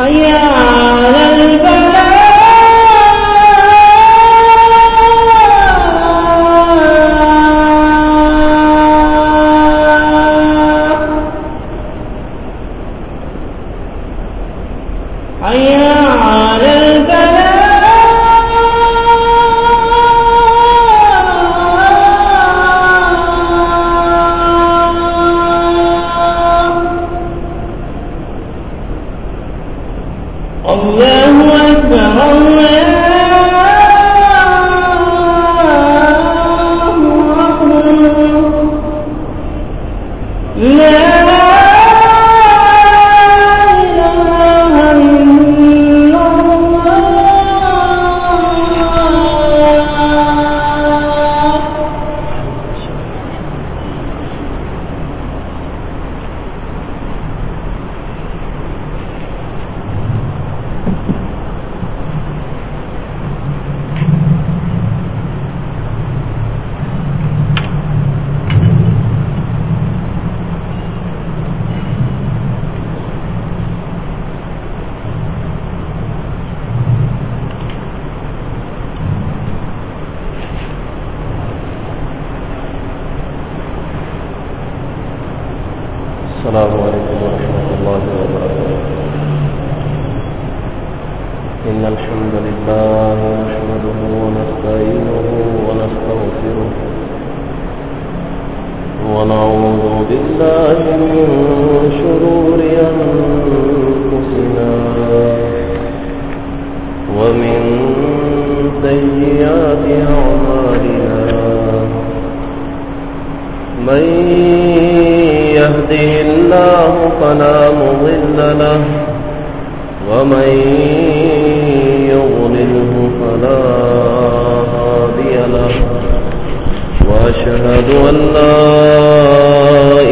حي من يهده الله فلا مضل له ومن يضلله فلا هادي له وأشهد أن لا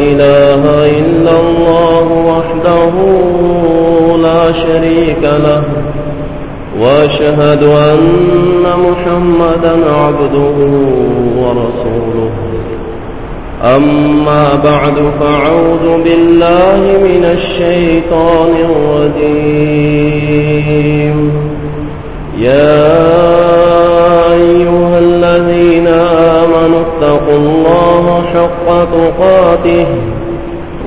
إله إلا الله وحده لا شريك له وأشهد أن محمدا عبده ورسوله أما بعد فأعوذ بالله من الشيطان الرجيم. يا أيها الذين آمنوا اتقوا الله حق تقاته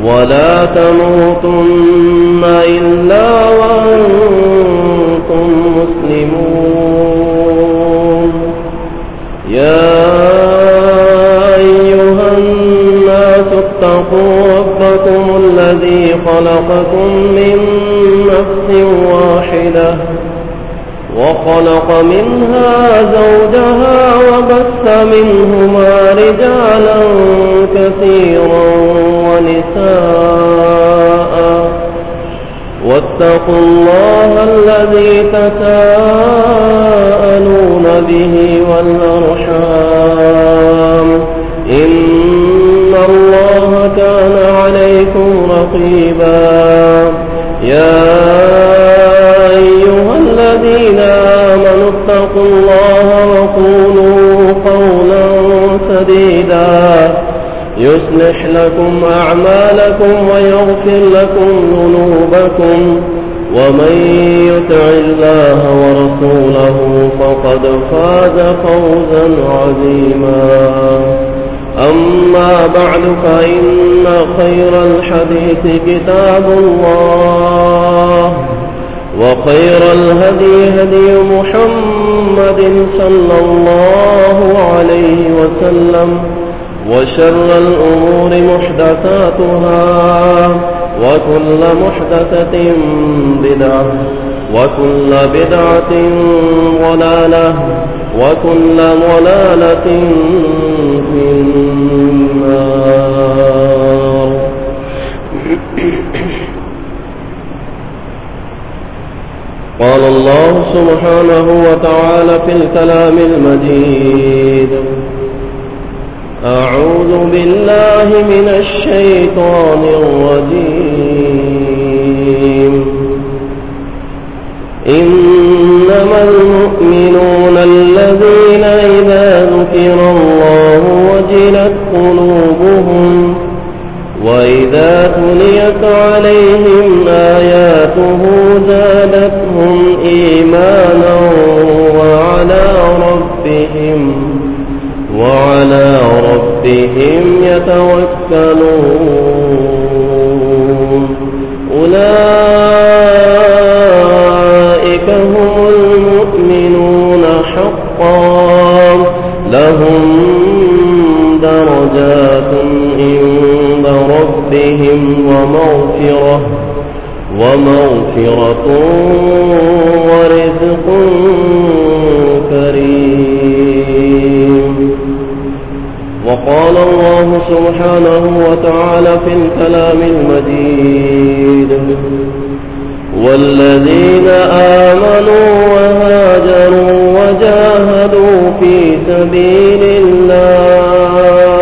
ولا تموتن إلا وأنتم مسلمون. يا أيها الناس اتقوا ربكم الذي خلقكم من نفس واحدة وخلق منها زوجها وبث منهما رجالا كثيرا ونساء. واتقوا الله الذي تساءلون به والأرحام. إن الله كان عليكم رقيبا يا أيها الذين آمنوا اتقوا الله وقولوا قولا سديدا يصلح لكم أعمالكم ويغفر لكم ذنوبكم ومن يطع الله ورسوله فقد فاز فوزا عظيما أما بعد فإن خير الحديث كتاب الله وخير الهدي هدي محمد صلى الله عليه وسلم وشر الأمور محدثاتها وكل محدثة بدعة وكل بدعة ضلالة وكل ضلالة في النار قال الله سبحانه وتعالى في الكلام المجيد أعوذ بالله من الشيطان الرجيم إنما المؤمنون الذين إذا ذكر الله وجلت قلوبهم وإذا تليت عليهم آياته زادتهم إيمانا وعلى ربهم وعلى ربهم يتوكلون. أولئك ومغفرة ومغفرة ورزق كريم. وقال الله سبحانه وتعالى في الكلام المجيد والذين آمنوا وهاجروا وجاهدوا في سبيل الله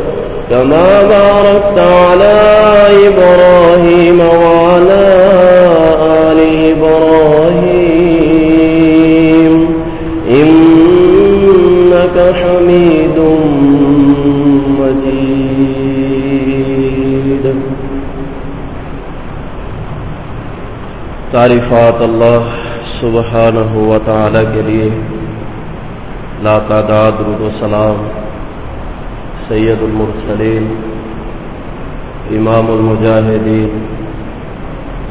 كما باركت على إبراهيم وعلى آل إبراهيم. إنك حميد مجيد. تعریفات اللہ سبحانہ و تعالی کے لیے لا تعداد رد و سلام سید المرسلین، امام المجاہدین،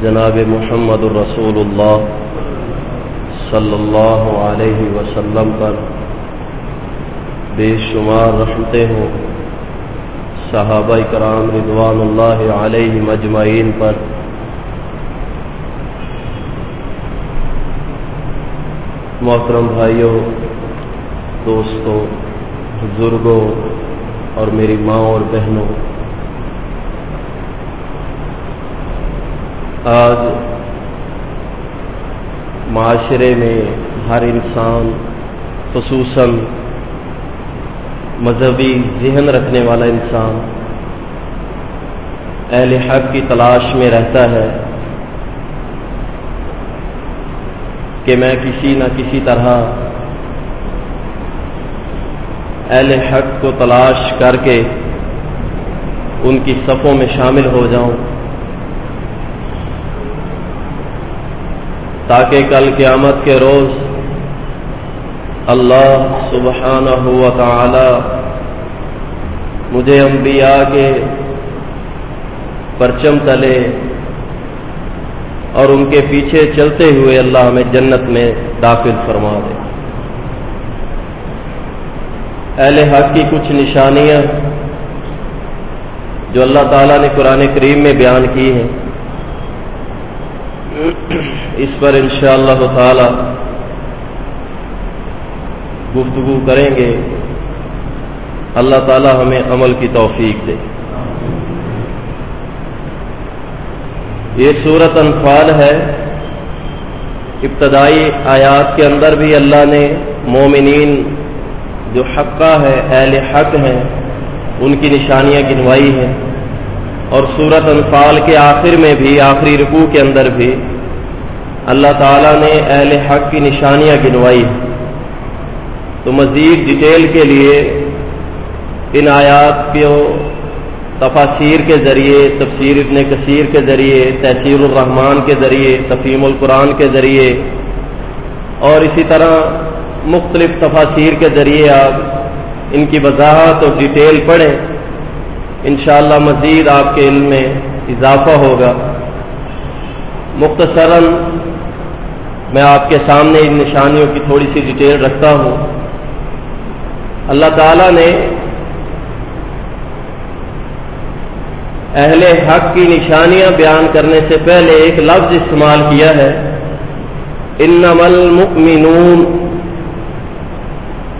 جناب محمد الرسول اللہ صلی اللہ علیہ وسلم پر بے شمار رحمتے ہوں۔ صحابہ کرام رضوان اللہ علیہ مجمعین پر۔ محترم بھائیوں، دوستوں، بزرگوں اور میری ماں اور بہنوں۔ آج معاشرے میں ہر انسان، خصوصاً مذہبی ذہن رکھنے والا انسان، اہل حق کی تلاش میں رہتا ہے کہ میں کسی نہ کسی طرح اہل حق کو تلاش کر کے ان کی صفوں میں شامل ہو جاؤں۔ تاکہ کل قیامت کے روز اللہ سبحانہ ہوا تعالی مجھے انبیاء کے پرچم تلے اور ان کے پیچھے چلتے ہوئے اللہ ہمیں جنت میں داخل فرما دے۔ اہل حق کی کچھ نشانیاں جو اللہ تعالیٰ نے قرآن کریم میں بیان کی ہیں۔ اس پر انشاءاللہ اللہ تعالی گفتگو کریں گے۔ اللہ تعالیٰ ہمیں عمل کی توفیق دے۔ یہ صورت انفال ہے۔ ابتدائی آیات کے اندر بھی اللہ نے مومنین جو حقہ ہے، اہل حق ہیں، ان کی نشانیاں گنوائی ہیں۔ اور سورت انفال کے آخر میں بھی، آخری رکوع کے اندر بھی اللہ تعالیٰ نے اہل حق کی نشانیاں گنوائی ہیں۔ تو مزید ڈیٹیل کے لیے ان آیات کو تفاصیر کے ذریعے، تفسیر ابن کثیر کے ذریعے، تحصیل الرحمان کے ذریعے تفیم القرآن کے ذریعے اور اسی طرح مختلف تفاصیر کے ذریعے آپ ان کی وضاحت اور ڈیٹیل پڑھیں۔ انشاءاللہ مزید آپ کے علم میں اضافہ ہوگا۔ مختصراً میں آپ کے سامنے ان نشانیوں کی تھوڑی سی ڈیٹیل رکھتا ہوں۔ اللہ تعالیٰ نے اہل حق کی نشانیاں بیان کرنے سے پہلے ایک لفظ استعمال کیا ہے۔ انمل المؤمنون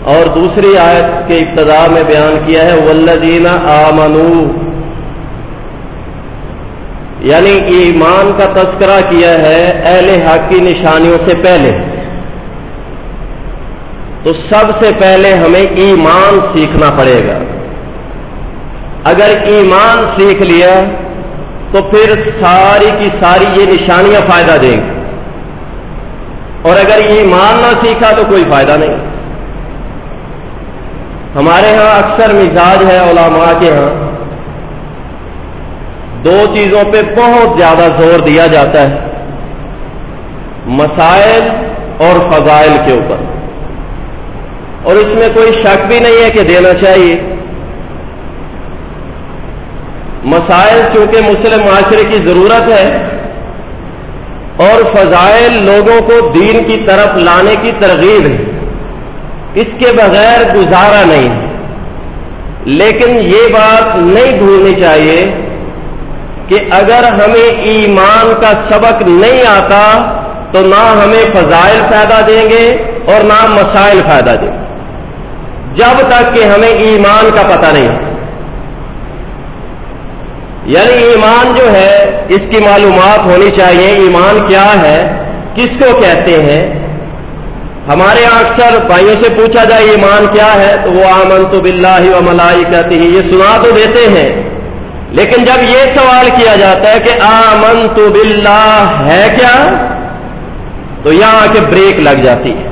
اور دوسری آیت کے ابتدا میں بیان کیا ہے ولدین آمنو یعنی ایمان کا تذکرہ کیا ہے اہل حق کی نشانیوں سے پہلے۔ تو سب سے پہلے ہمیں ایمان سیکھنا پڑے گا۔ اگر ایمان سیکھ لیا، تو پھر ساری کی ساری یہ نشانیاں فائدہ دیں گی۔ اور اگر ایمان نہ سیکھا، تو کوئی فائدہ نہیں۔ ہمارے ہاں اکثر مزاج ہے علماء کے ہاں۔ دو چیزوں پہ بہت زیادہ زور دیا جاتا ہے۔ مسائل اور فضائل کے اوپر۔ اور اس میں کوئی شک بھی نہیں ہے کہ دینا چاہیے۔ مسائل چونکہ مسلم معاشرے کی ضرورت ہے اور فضائل لوگوں کو دین کی طرف لانے کی ترغیب ہے۔ اس کے بغیر گزارا نہیں۔ لیکن یہ بات نہیں بھولنی چاہیے کہ اگر ہمیں ایمان کا سبق نہیں آتا تو نہ ہمیں فضائل فائدہ دیں گے اور نہ مسائل فائدہ دیں گے۔ جب تک کہ ہمیں ایمان کا پتہ نہیں یعنی ایمان جو ہے، اس کی معلومات ہونی چاہیے، ایمان کیا ہے، کس کو کہتے ہیں؟ ہمارے یہاں اکثر بھائیوں سے پوچھا جائے ایمان کیا ہے؟ تو وہ آمن تو بلّہ و ملائی کہتی ہے یہ سنا تو دیتے ہیں۔ لیکن جب یہ سوال کیا جاتا ہے کہ آمن تو بلّہ ہے کیا؟ تو یہاں آ کے بریک لگ جاتی ہے۔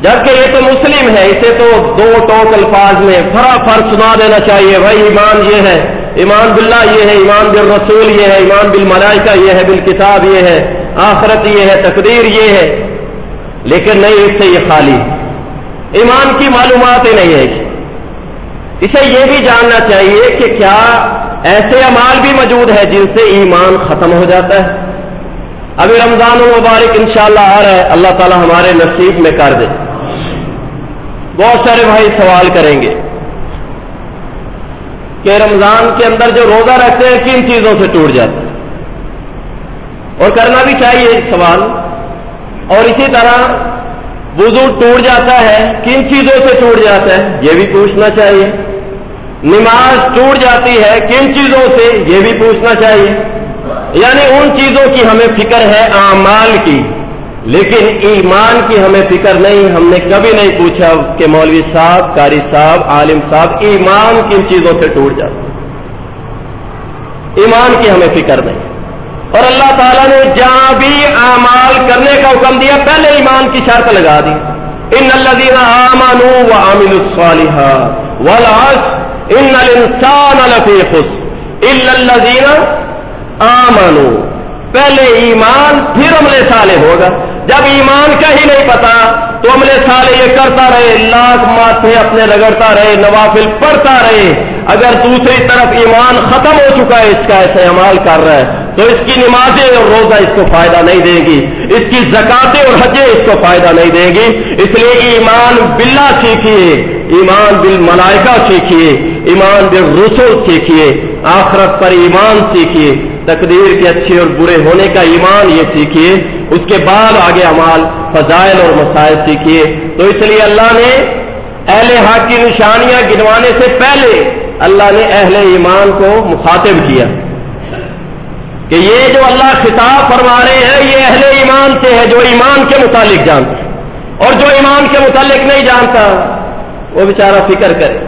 جبکہ یہ تو مسلم ہے، اسے تو دو ٹوک الفاظ میں فرا فر سنا دینا چاہیے۔ بھائی، ایمان یہ ہے، ایمان باللہ یہ ہے، ایمان بال رسول یہ ہے، ایمان بالملائکہ یہ ہے بال کتاب یہ ہے، آخرت یہ ہے، تقدیر یہ ہے۔ لیکن نہیں، اس سے یہ خالی ایمان کی معلومات ہی نہیں ہے۔ اسے یہ بھی جاننا چاہیے کہ کیا ایسے امال بھی موجود ہے جن سے ایمان ختم ہو جاتا ہے۔ ابھی رمضان المبارک انشاءاللہ آ رہا ہے، اللہ تعالی ہمارے نصیب میں کر دے۔ بہت سارے بھائی سوال کریں گے کہ رمضان کے اندر جو روزہ رکھتے ہیں، کن چیزوں سے ٹوٹ جاتا ہے؟ اور کرنا بھی چاہیے سوال۔ اور اسی طرح وضو ٹوٹ جاتا ہے، کن چیزوں سے ٹوٹ جاتا ہے؟ یہ بھی پوچھنا چاہیے۔ نماز ٹوٹ جاتی ہے، کن چیزوں سے؟ یہ بھی پوچھنا چاہیے۔ یعنی ان چیزوں کی ہمیں فکر ہے اعمال کی، لیکن ایمان کی ہمیں فکر نہیں۔ ہم نے کبھی نہیں پوچھا کہ مولوی صاحب، قاری صاحب، عالم صاحب، ایمان کن چیزوں سے ٹوٹ جاتا ایمان کی ہمیں فکر نہیں۔ اور اللہ تعالیٰ نے جہاں بھی اعمال کرنے کا حکم دیا، پہلے ایمان کی شرط لگا دی۔ ان الدین آمانو و عامل الصالحہ ولاس ان الانسان الفی خوش آمانو پہلے ایمان پھر عمل صالح ہوگا۔ جب ایمان کا ہی نہیں پتا تو عملے سالے یہ کرتا رہے، لاکھ ماتھے اپنے رگڑتا رہے، نوافل پڑھتا رہے۔ اگر دوسری طرف ایمان ختم ہو چکا ہے، اس کا ایسے عمال کر رہا ہے۔ تو اس کی نمازیں اور روزہ اس کو فائدہ نہیں دیں گی۔ اس کی زکاتیں اور حجیں اس کو فائدہ نہیں دیں گی۔ اس لیے ایمان بلا سیکھیے، ایمان بل ملائکہ سیکھیے، ایمان بل رسول سیکھیے، آخرت پر ایمان سیکھیے۔ تقدیر کے اچھے اور برے ہونے کا ایمان یہ سیکھیے۔ اس کے بعد آگے امال فضائل اور مسائل سیکھیے۔ تو اس لیے اللہ نے اہل حق کی نشانیاں گنوانے سے پہلے اللہ نے اہل ایمان کو مخاطب کیا۔ کہ یہ جو اللہ خطاب فرما رہے ہیں، یہ اہل ایمان سے ہے جو ایمان کے متعلق جانتے اور جو ایمان کے متعلق نہیں جانتا، وہ بیچارہ فکر کرے۔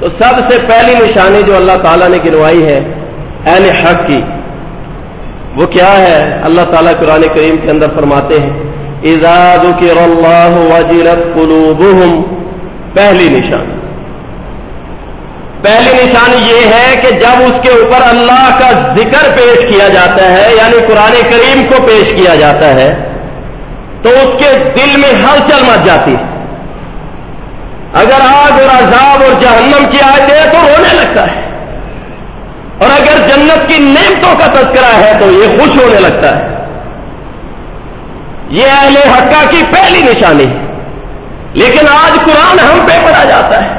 تو سب سے پہلی نشانی جو اللہ تعالیٰ نے گنوائی ہے، اہل حق کی۔ وہ کیا ہے؟ اللہ تعالیٰ قرآن کریم کے اندر فرماتے ہیں ذکر اللہ وجلت قلوبهم پہلی نشانی۔ پہلی نشانی یہ ہے کہ جب اس کے اوپر اللہ کا ذکر پیش کیا جاتا ہے یعنی قرآن کریم کو پیش کیا جاتا ہے، تو اس کے دل میں ہلچل مچ جاتی ہے۔ اگر آگ اور عذاب اور جہنم کی آئے تو رونے لگتا ہے۔ اور اگر جنت کی نعمتوں کا تذکرہ ہے تو یہ خوش ہونے لگتا ہے۔ یہ اہل حقہ کی پہلی نشانی ہے۔ لیکن آج قرآن ہم پہ پڑا جاتا ہے۔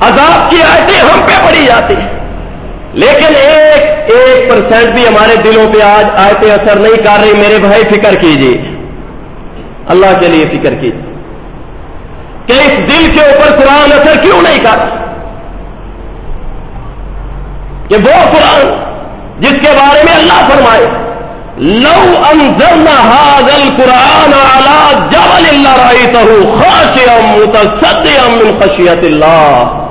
عذاب کی آیتیں ہم پہ پڑی جاتی ہیں۔ لیکن ایک ایک پرسینٹ بھی ہمارے دلوں پہ آج آیتیں اثر نہیں کر رہی، میرے بھائی فکر کیجیے۔ اللہ کے لیے فکر کیجیے۔ کہ اس دل کے اوپر قرآن اثر کیوں نہیں کر کہ وہ قرآن جس کے بارے میں اللہ فرمائے، لو انزلنا هذا القرآن على جبل لرأيته خاشعا متصدعا من خشية الله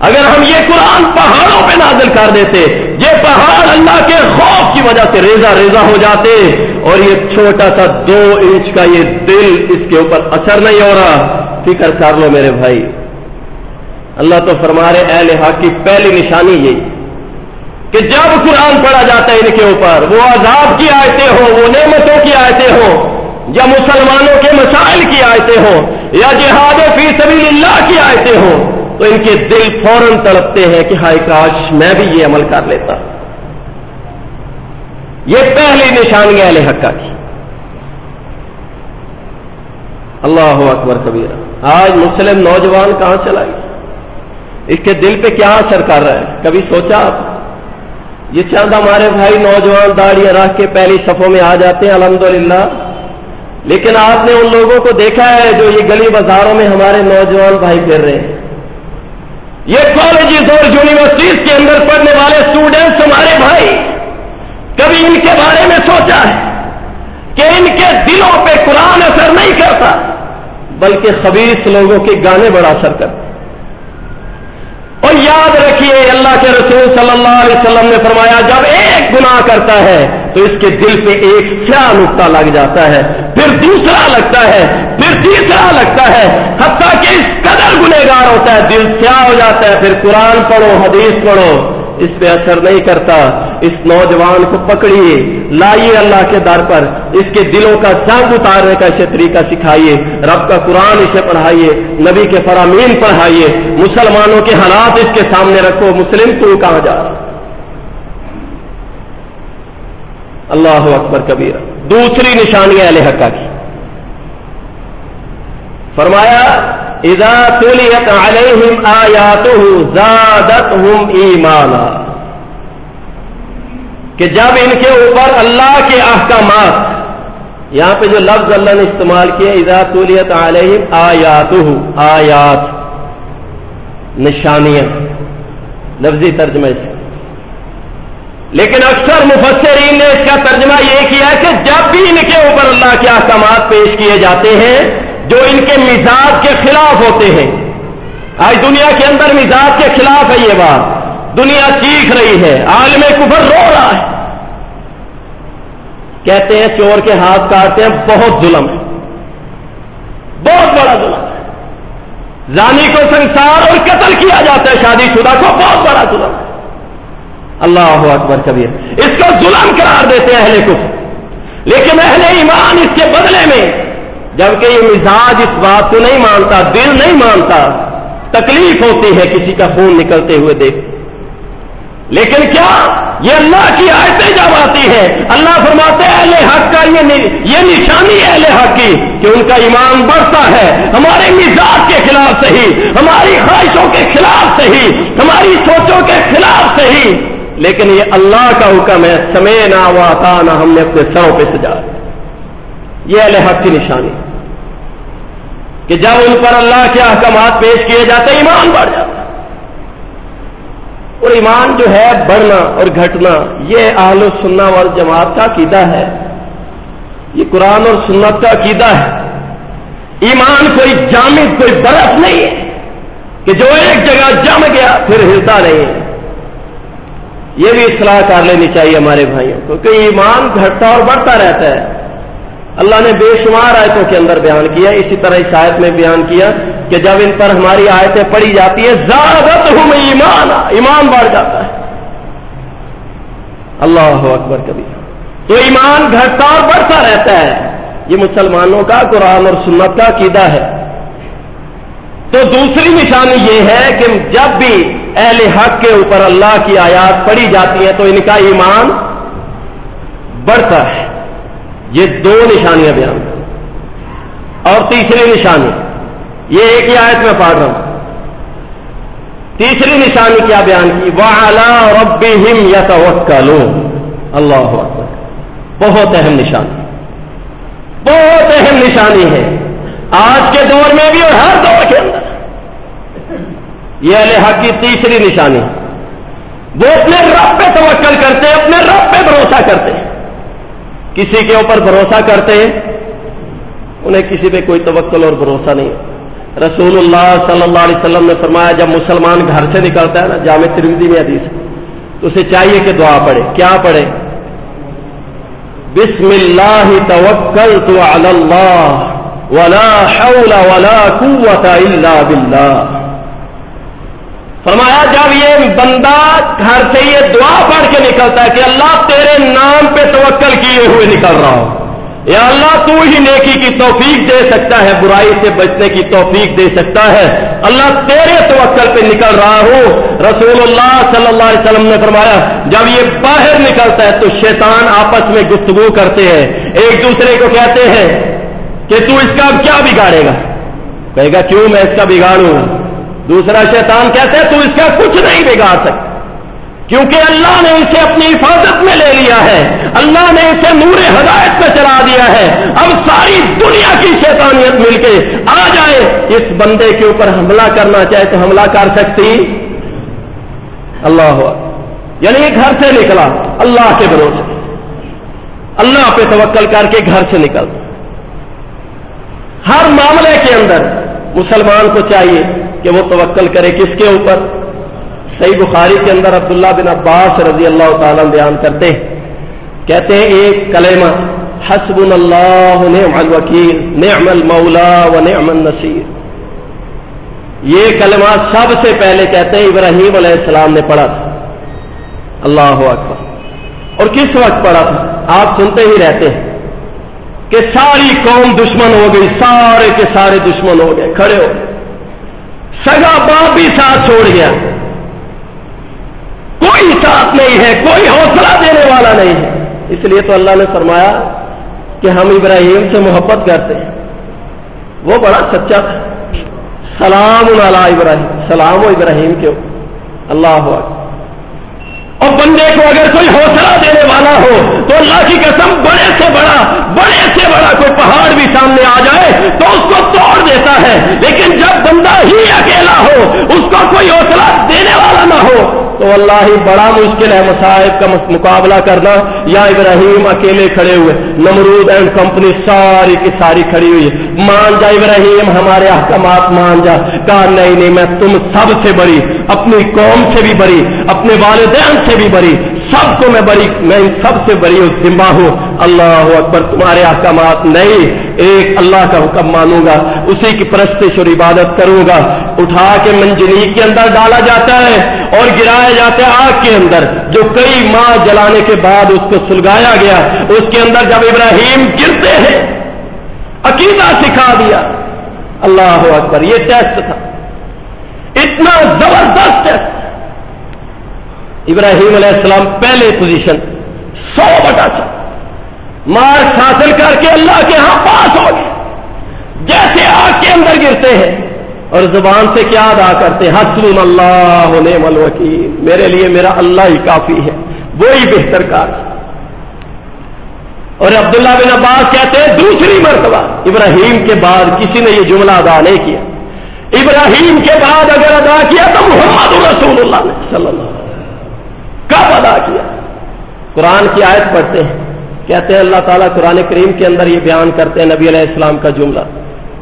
اگر ہم یہ قرآن پہاڑوں پہ نازل کر دیتے، یہ پہاڑ اللہ کے خوف کی وجہ سے ریزا ریزا ہو جاتے، اور یہ چھوٹا سا دو انچ کا یہ دل اس کے اوپر اثر نہیں ہو رہا۔ فکر کر لو میرے بھائی۔ اللہ تو فرما رہے، اہل حق کی پہلی نشانی یہی۔ کہ جب قرآن پڑھا جاتا ہے ان کے اوپر، وہ عذاب کی آیتیں ہوں، وہ نعمتوں کی آیتیں ہوں، یا مسلمانوں کے مسائل کی آیتیں ہوں، یا جہاد فی سبیل اللہ کی آیتیں ہوں۔ تو ان کے دل فوراً تڑپتے ہیں کہ ہائے کاش میں بھی یہ عمل کر لیتا۔ یہ پہلی نشانی اہل حقہ کی۔ اللہ اکبر کبیر آج مسلم نوجوان کہاں چلا گیا اس کے دل پہ کیا اثر کر رہا ہے؟ کبھی سوچا آپ؟ یہ چند ہمارے بھائی نوجوان داڑیاں رکھ کے پہلی صفوں میں آ جاتے ہیں، الحمدللہ۔ لیکن آپ نے ان لوگوں کو دیکھا ہے جو یہ گلی بازاروں میں ہمارے نوجوان بھائی پھر رہے ہیں۔ یہ کالجز اور یونیورسٹیز کے اندر پڑھنے والے اسٹوڈینٹس ہمارے بھائی۔ کبھی ان کے بارے میں سوچا ہے کہ ان کے دلوں پہ قرآن اثر نہیں کرتا، بلکہ خبیص لوگوں کے گانے بڑا اثر کرتے اور یاد رکھیے، اللہ کے رسول صلی اللہ علیہ وسلم نے فرمایا، جب ایک گناہ کرتا ہے تو اس کے دل پہ ایک سیاہ نقطہ لگ جاتا ہے، پھر دوسرا لگتا ہے پھر تیسرا لگتا ہے، حتیٰ کہ اس قدر گنہگار ہوتا ہے، دل سیاہ ہو جاتا ہے، پھر قرآن پڑھو، حدیث پڑھو، اس پہ اثر نہیں کرتا۔ اس نوجوان کو پکڑیے، لائیے اللہ کے در پر۔ اس کے دلوں کا سنگ اتارنے کا اسے طریقہ سکھائیے۔ رب کا قرآن اسے پڑھائیے، نبی کے فرامین پڑھائیے۔ مسلمانوں کے حالات اس کے سامنے رکھو، مسلم تو کہاں جا؟ اللہ اکبر کبیر دوسری نشانی اہل حقہ کی۔ فرمایا، اذا تلیت علیہم آیاتہ زادتہم ایمانا. کہ جب ان کے اوپر اللہ کے احکامات، یہاں پہ جو لفظ اللہ نے استعمال کیا، اذا تولیت علیہم آیاتہ آیات، نشانیاں، لفظی ترجمے سے۔ لیکن اکثر مفسرین نے اس کا ترجمہ یہ کیا کہ جب بھی ان کے اوپر اللہ کے احکامات پیش کیے جاتے ہیں جو ان کے مزاج کے خلاف ہوتے ہیں۔ آج دنیا کے اندر مزاج کے خلاف ہے یہ بات۔ دنیا چیخ رہی ہے۔ عالم کفر رو رہا ہے۔ کہتے ہیں چور کے ہاتھ کاٹتے ہیں، بہت ظلم ہے۔ بہت بڑا ظلم ہے۔ زانی کو سنسار اور قتل کیا جاتا ہے شادی شدہ کو، بہت بڑا ظلم ہے۔ اللہ اکبر کبیر۔ اس کو ظلم قرار دیتے ہیں اہل کفر۔ لیکن اہل ایمان اس کے بدلے میں جبکہ یہ مزاج اس بات کو نہیں مانتا، دل نہیں مانتا، تکلیف ہوتی ہے کسی کا خون نکلتے ہوئے دیکھ۔ لیکن کیا یہ اللہ کی آیتیں جب آتی ہیں، اللہ فرماتے ہیں، اہل حق کا یہ یہ نشانی ہے اہل حق کی کہ ان کا ایمان بڑھتا ہے۔ ہمارے مزاج کے خلاف صحیح، ہماری خواہشوں کے خلاف صحیح، ہماری سوچوں کے خلاف صحیح۔ لیکن یہ اللہ کا حکم ہے سمے نہ واتا نہ ہم نے اپنے سروں پہ سجا یہ اہل حق کی نشانی۔ کہ جب ان پر اللہ کے احکامات پیش کیے جاتے ایمان بڑھ جاتا اور ایمان جو ہے، بڑھنا اور گھٹنا، یہ آل و سننا وال جماعت کا عقیدہ ہے۔ یہ قرآن اور سنت کا عقیدہ ہے۔ ایمان کوئی جامد کوئی برف نہیں ہے۔ کہ جو ایک جگہ جم گیا، پھر ہلتا نہیں ہے۔ یہ بھی اصلاح کر لینی چاہیے ہمارے بھائیوں کو کہ ایمان گھٹتا اور بڑھتا رہتا ہے۔ اللہ نے بے شمار آیتوں کے اندر بیان کیا، اسی طرح اس آیت میں بیان کیا کہ جب ان پر ہماری آیتیں پڑھی جاتی ہے زیادت ہوں ایمان ایمان بڑھ جاتا ہے۔ اللہ اکبر کبھی۔ تو ایمان گھٹتا اور بڑھتا رہتا ہے۔ یہ مسلمانوں کا قرآن اور سنت کا عقیدہ ہے۔ تو دوسری نشانی یہ ہے کہ جب بھی اہل حق کے اوپر اللہ کی آیات پڑھی جاتی ہیں، تو ان کا ایمان بڑھتا ہے۔ یہ دو نشانیاں بیان اور تیسری نشانی، یہ ایک ہی آیت میں پڑھ رہا ہوں۔ تیسری نشانی کیا بیان کی؟ وہ رب ہم یا اللہ بہت اہم نشانی۔ بہت اہم نشانی ہے۔ آج کے دور میں بھی اور ہر دور کے اندر۔ یہ اہل حق کی تیسری نشانی۔ وہ اپنے رب پہ توکل کرتے، اپنے رب پہ بھروسہ کرتے۔ ہیں کسی کے اوپر بھروسہ کرتے ہیں، انہیں کسی پہ کوئی توکل اور بھروسہ نہیں۔ رسول اللہ صلی اللہ علیہ وسلم نے فرمایا، جب مسلمان گھر سے نکلتا ہے نا، جامع ترمدی میں حدیث تو اسے چاہیے کہ دعا پڑھے۔ کیا پڑھے؟ بسم اللہ توکل تو اللہ، ولا حول ولا قوت الا باللہ۔ فرمایا، جب یہ بندہ گھر سے یہ دعا پڑھ کے نکلتا ہے کہ اللہ تیرے نام پہ توکل کیے ہوئے نکل رہا ہوں۔ یا اللہ، تو ہی نیکی کی توفیق دے سکتا ہے، برائی سے بچنے کی توفیق دے سکتا ہے۔ اللہ تیرے توکل پہ نکل رہا ہوں۔ رسول اللہ صلی اللہ علیہ وسلم نے فرمایا، جب یہ باہر نکلتا ہے تو شیطان آپس میں گفتگو کرتے ہیں۔ ایک دوسرے کو کہتے ہیں کہ تو اس کا کیا بگاڑے گا؟ کہے گا، کیوں میں اس کا بگاڑوں؟ دوسرا شیطان کہتے ہیں تو اس کا کچھ نہیں بگاڑ سکتا. کیونکہ اللہ نے اسے اپنی حفاظت میں لے لیا ہے، اللہ نے اسے نور ہدایت میں چلا دیا ہے۔ اب ساری دنیا کی شیطانیت مل کے آ جائے۔ اس بندے کے اوپر حملہ کرنا چاہے تو حملہ کر سکتی۔ اللہ یعنی گھر سے نکلا، اللہ کے بھروسے۔ اللہ پہ توکل کر کے گھر سے نکل۔ ہر معاملے کے اندر مسلمان کو چاہیے کہ وہ توکل کرے کس کے اوپر؟ صحیح بخاری کے اندر عبداللہ بن عباس رضی اللہ تعالیٰ بیان کرتے ہیں۔ کہتے ہیں ایک کلمہ حسب اللہ نعم الوکیل، نعم المولا و نعم النصیر۔ یہ کلمہ سب سے پہلے کہتے ہیں ابراہیم علیہ السلام نے پڑھا تھا۔ اللہ اکبر۔ اور کس وقت پڑھا تھا؟ آپ سنتے ہی رہتے ہیں کہ ساری قوم دشمن ہو گئی، سارے کے سارے دشمن ہو گئے، کھڑے ہو گئے۔ سگا باپ بھی ساتھ چھوڑ گیا۔ کوئی ساتھ نہیں ہے، کوئی حوصلہ دینے والا نہیں ہے۔ اس لیے تو اللہ نے فرمایا کہ ہم ابراہیم سے محبت کرتے ہیں۔ وہ بڑا سچا تھا۔ سلام ابراہیم، سلام و ابراہیم کے اللہ اور بندے کو اگر کوئی حوصلہ دینے والا ہو تو اللہ کی قسم بڑے سے بڑا، بڑے سے بڑا کوئی پہاڑ بھی سامنے آ جائے تو اس کو توڑ دیتا ہے۔ لیکن جب بندہ ہی اکیلا ہو، اس کو کوئی حوصلہ دینے والا نہ ہو، تو اللہ ہی بڑا مشکل ہے مصائب کا مقابلہ کرنا۔ یا ابراہیم اکیلے کھڑے ہوئے، نمرود اینڈ کمپنی ساری کی ساری کھڑی ہوئی۔ مان جا ابراہیم، ہمارے احکامات مان جا۔ کہا، نہیں نہیں، میں تم سب سے بڑی اپنی قوم سے بھی بڑی اپنے والدین سے بھی بڑی سب کو میں بڑی میں ان سب سے بڑی ذمہ ہوں۔ اللہ اکبر، تمہارے احکامات نہیں۔ ایک اللہ کا حکم مانوں گا، اسی کی پرستش اور عبادت کروں گا۔ اٹھا کے منجنی کے اندر ڈالا جاتا ہے اور گرایا جاتا ہے آگ کے اندر۔ جو کئی ماہ جلانے کے بعد اس کو سلگایا گیا، اس کے اندر جب ابراہیم گرتے ہیں، عقیدہ سکھا دیا۔ اللہ اکبر، یہ ٹیسٹ تھا۔ اتنا زبردست ٹیسٹ ابراہیم علیہ السلام پہلے پوزیشن سو بٹا چھ مارکس حاصل کر کے اللہ کے ہاں پاس ہو گئے۔ جیسے آگ کے اندر گرتے ہیں۔ اور زبان سے کیا ادا کرتے حسن اللہ نعم الوکیل۔ میرے لیے میرا اللہ ہی کافی ہے۔ وہی بہتر کار اور عبداللہ بن عباس کہتے ہیں، دوسری مرتبہ ابراہیم کے بعد کسی نے یہ جملہ ادا نہیں کیا۔ ابراہیم کے بعد اگر ادا کیا تو محمد رسول اللہ نے صلی اللہ کب ادا کیا؟ قرآن کی آیت پڑھتے ہیں۔ کہتے ہیں اللہ تعالیٰ قرآن کریم کے اندر یہ بیان کرتے ہیں نبی علیہ السلام کا جملہ۔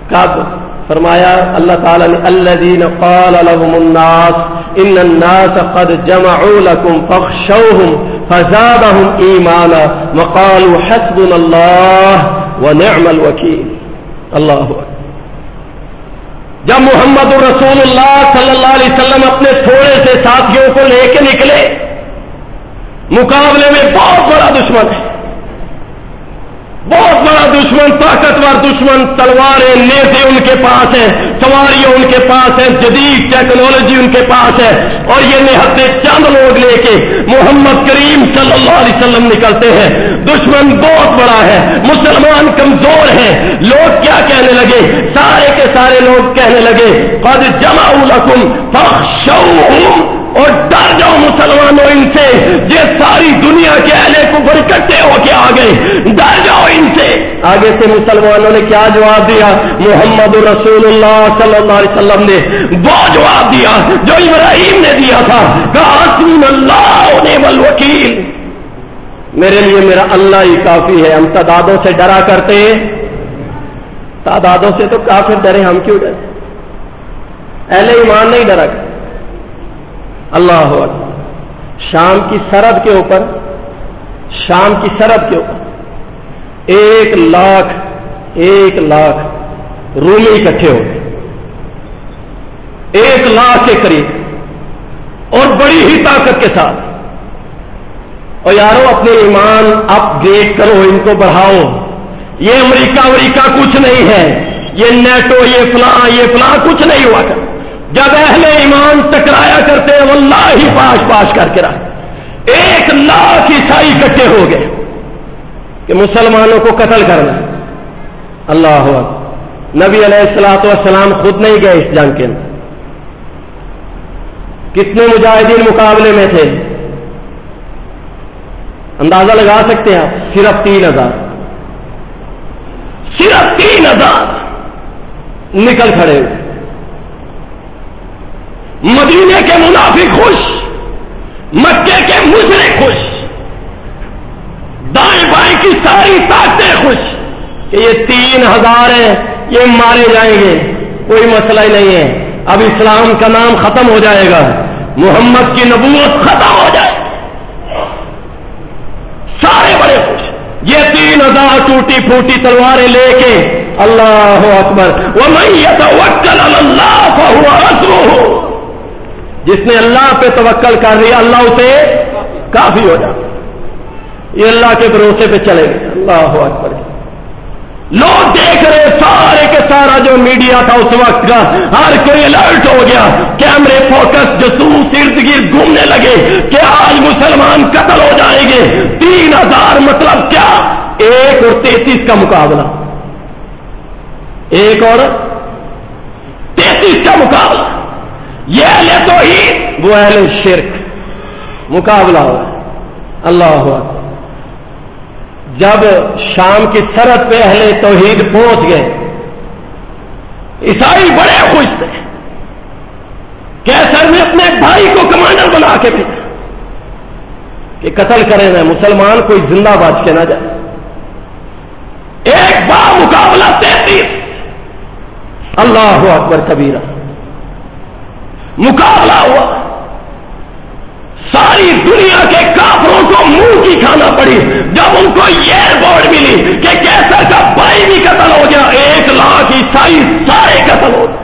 کب؟ فرمایا اللہ تعالیٰ نے الذین قال لهم الناس ان الناس قد جمعوا لكم فاخشوهم فزادهم ایمانا وقالوا حسبنا اللہ ونعم الوکیل۔ اللہ اکبر۔ جب محمد الرسول اللہ صلی اللہ علیہ وسلم اپنے تھوڑے سے ساتھیوں کو لے کے نکلے، مقابلے میں بہت بڑا دشمن ہے۔ بہت بڑا دشمن، طاقتور دشمن، تلواریں نیزے ان کے پاس ہیں، سواریاں ان کے پاس ہیں، جدید ٹیکنالوجی ان کے پاس ہے، اور یہ نہتے چند لوگ لے کے محمد کریم صلی اللہ علیہ وسلم نکلتے ہیں۔ دشمن بہت بڑا ہے، مسلمان کمزور ہیں۔ لوگ کیا کہنے لگے؟ سارے کے سارے لوگ کہنے لگے، قد جمع لکم فخشوہم اور ڈر جاؤ مسلمانوں ان سے یہ ساری دنیا کے اہل کو بڑی اکٹھے ہو کے آ گئے ڈر جاؤ ان سے۔ آگے سے مسلمانوں نے کیا جواب دیا؟ محمد رسول اللہ صلی اللہ علیہ وسلم نے۔ وہ جواب دیا جو ابراہیم نے دیا تھا۔ اللہ نے وکیل میرے لیے میرا اللہ ہی کافی ہے۔ ہم تعدادوں سے ڈرا کرتے تعدادوں سے تو کافی ڈرے ہم کیوں ڈرے؟ اہل ایمان نہیں ڈرا کرتے۔ اللہ شام کی سرد کے اوپر، شام کی سرد کے اوپر. ایک لاکھ ایک لاکھ رومی اکٹھے ہو گئے. ایک لاکھ کے قریب. اور بڑی ہی طاقت کے ساتھ. اور یارو، اپنے ایمان اپ گریڈ کرو، ان کو بڑھاؤ. یہ امریکہ امریکہ کچھ نہیں ہے. یہ نیٹو، یہ فلاں یہ فلاں کچھ نہیں ہوا کر جب اہل ایمان ٹکرایا کرتے ہیں اللہ ہی پاش پاش کر کے رہا۔ ایک لاکھ عیسائی اکٹھے ہو گئے کہ مسلمانوں کو قتل کرنا۔ اللہ نبی علیہ السلاط والسلام خود نہیں گئے اس جنگ کے اندر۔ کتنے مجاہدین مقابلے میں تھے۔ اندازہ لگا سکتے ہیں آپ، صرف تین ہزار۔ صرف تین ہزار نکل کھڑے ہوئے۔ مدینے کے منافق خوش، مکے کے مجرے خوش۔ دائیں بائیں کی ساری طاقتیں خوش کہ یہ تین ہزار ہیں، یہ مارے جائیں گے، کوئی مسئلہ ہی نہیں ہے۔ اب اسلام کا نام ختم ہو جائے گا، محمد کی نبوت ختم ہو جائے۔ سارے بڑے خوش۔ یہ تین ہزار ٹوٹی پھوٹی تلواریں لے کے، اللہ اکبر وہ میں تو اللہ ہوا جس نے اللہ پہ توکل کر لیا، اللہ اسے کافی ہو جائے یہ اللہ کے بھروسے پہ چلے گئے۔ اللہ اکبر۔ لوگ دیکھ رہے سارے کے سارا جو میڈیا تھا اس وقت کا، ہر کوئی الرٹ ہو گیا۔ کیمرے فوکس جسوس، ارد گرد گھومنے لگے۔ کہ آج مسلمان قتل ہو جائیں گے؟ تین ہزار مطلب کیا؟ ایک اور تینتیس کا مقابلہ۔ ایک اور تینتیس کا مقابلہ۔ یہ اہل توحید وہ اہل شرک، مقابلہ ہوا۔ اللہ ہوا۔ جب شام کی سرحد پہ اہل توحید پہنچ گئے، عیسائی بڑے خوش تھے۔ کیسر میں اپنے بھائی کو کمانڈر بنا کے بھیجا کہ قتل کرے نا مسلمان کوئی زندہ باد کے نہ جائے۔ ایک بار مقابلہ تینتیس۔ اللہ اکبر کبیرہ۔ مقابلہ ہوا۔ ساری دنیا کے کافروں کو منہ کی کھانا پڑی۔ جب ان کو یہ بورڈ ملی کہ کیسا کا بھائی بھی قتل ہو گیا، ایک لاکھ عیسائی سارے قتل ہو گئے۔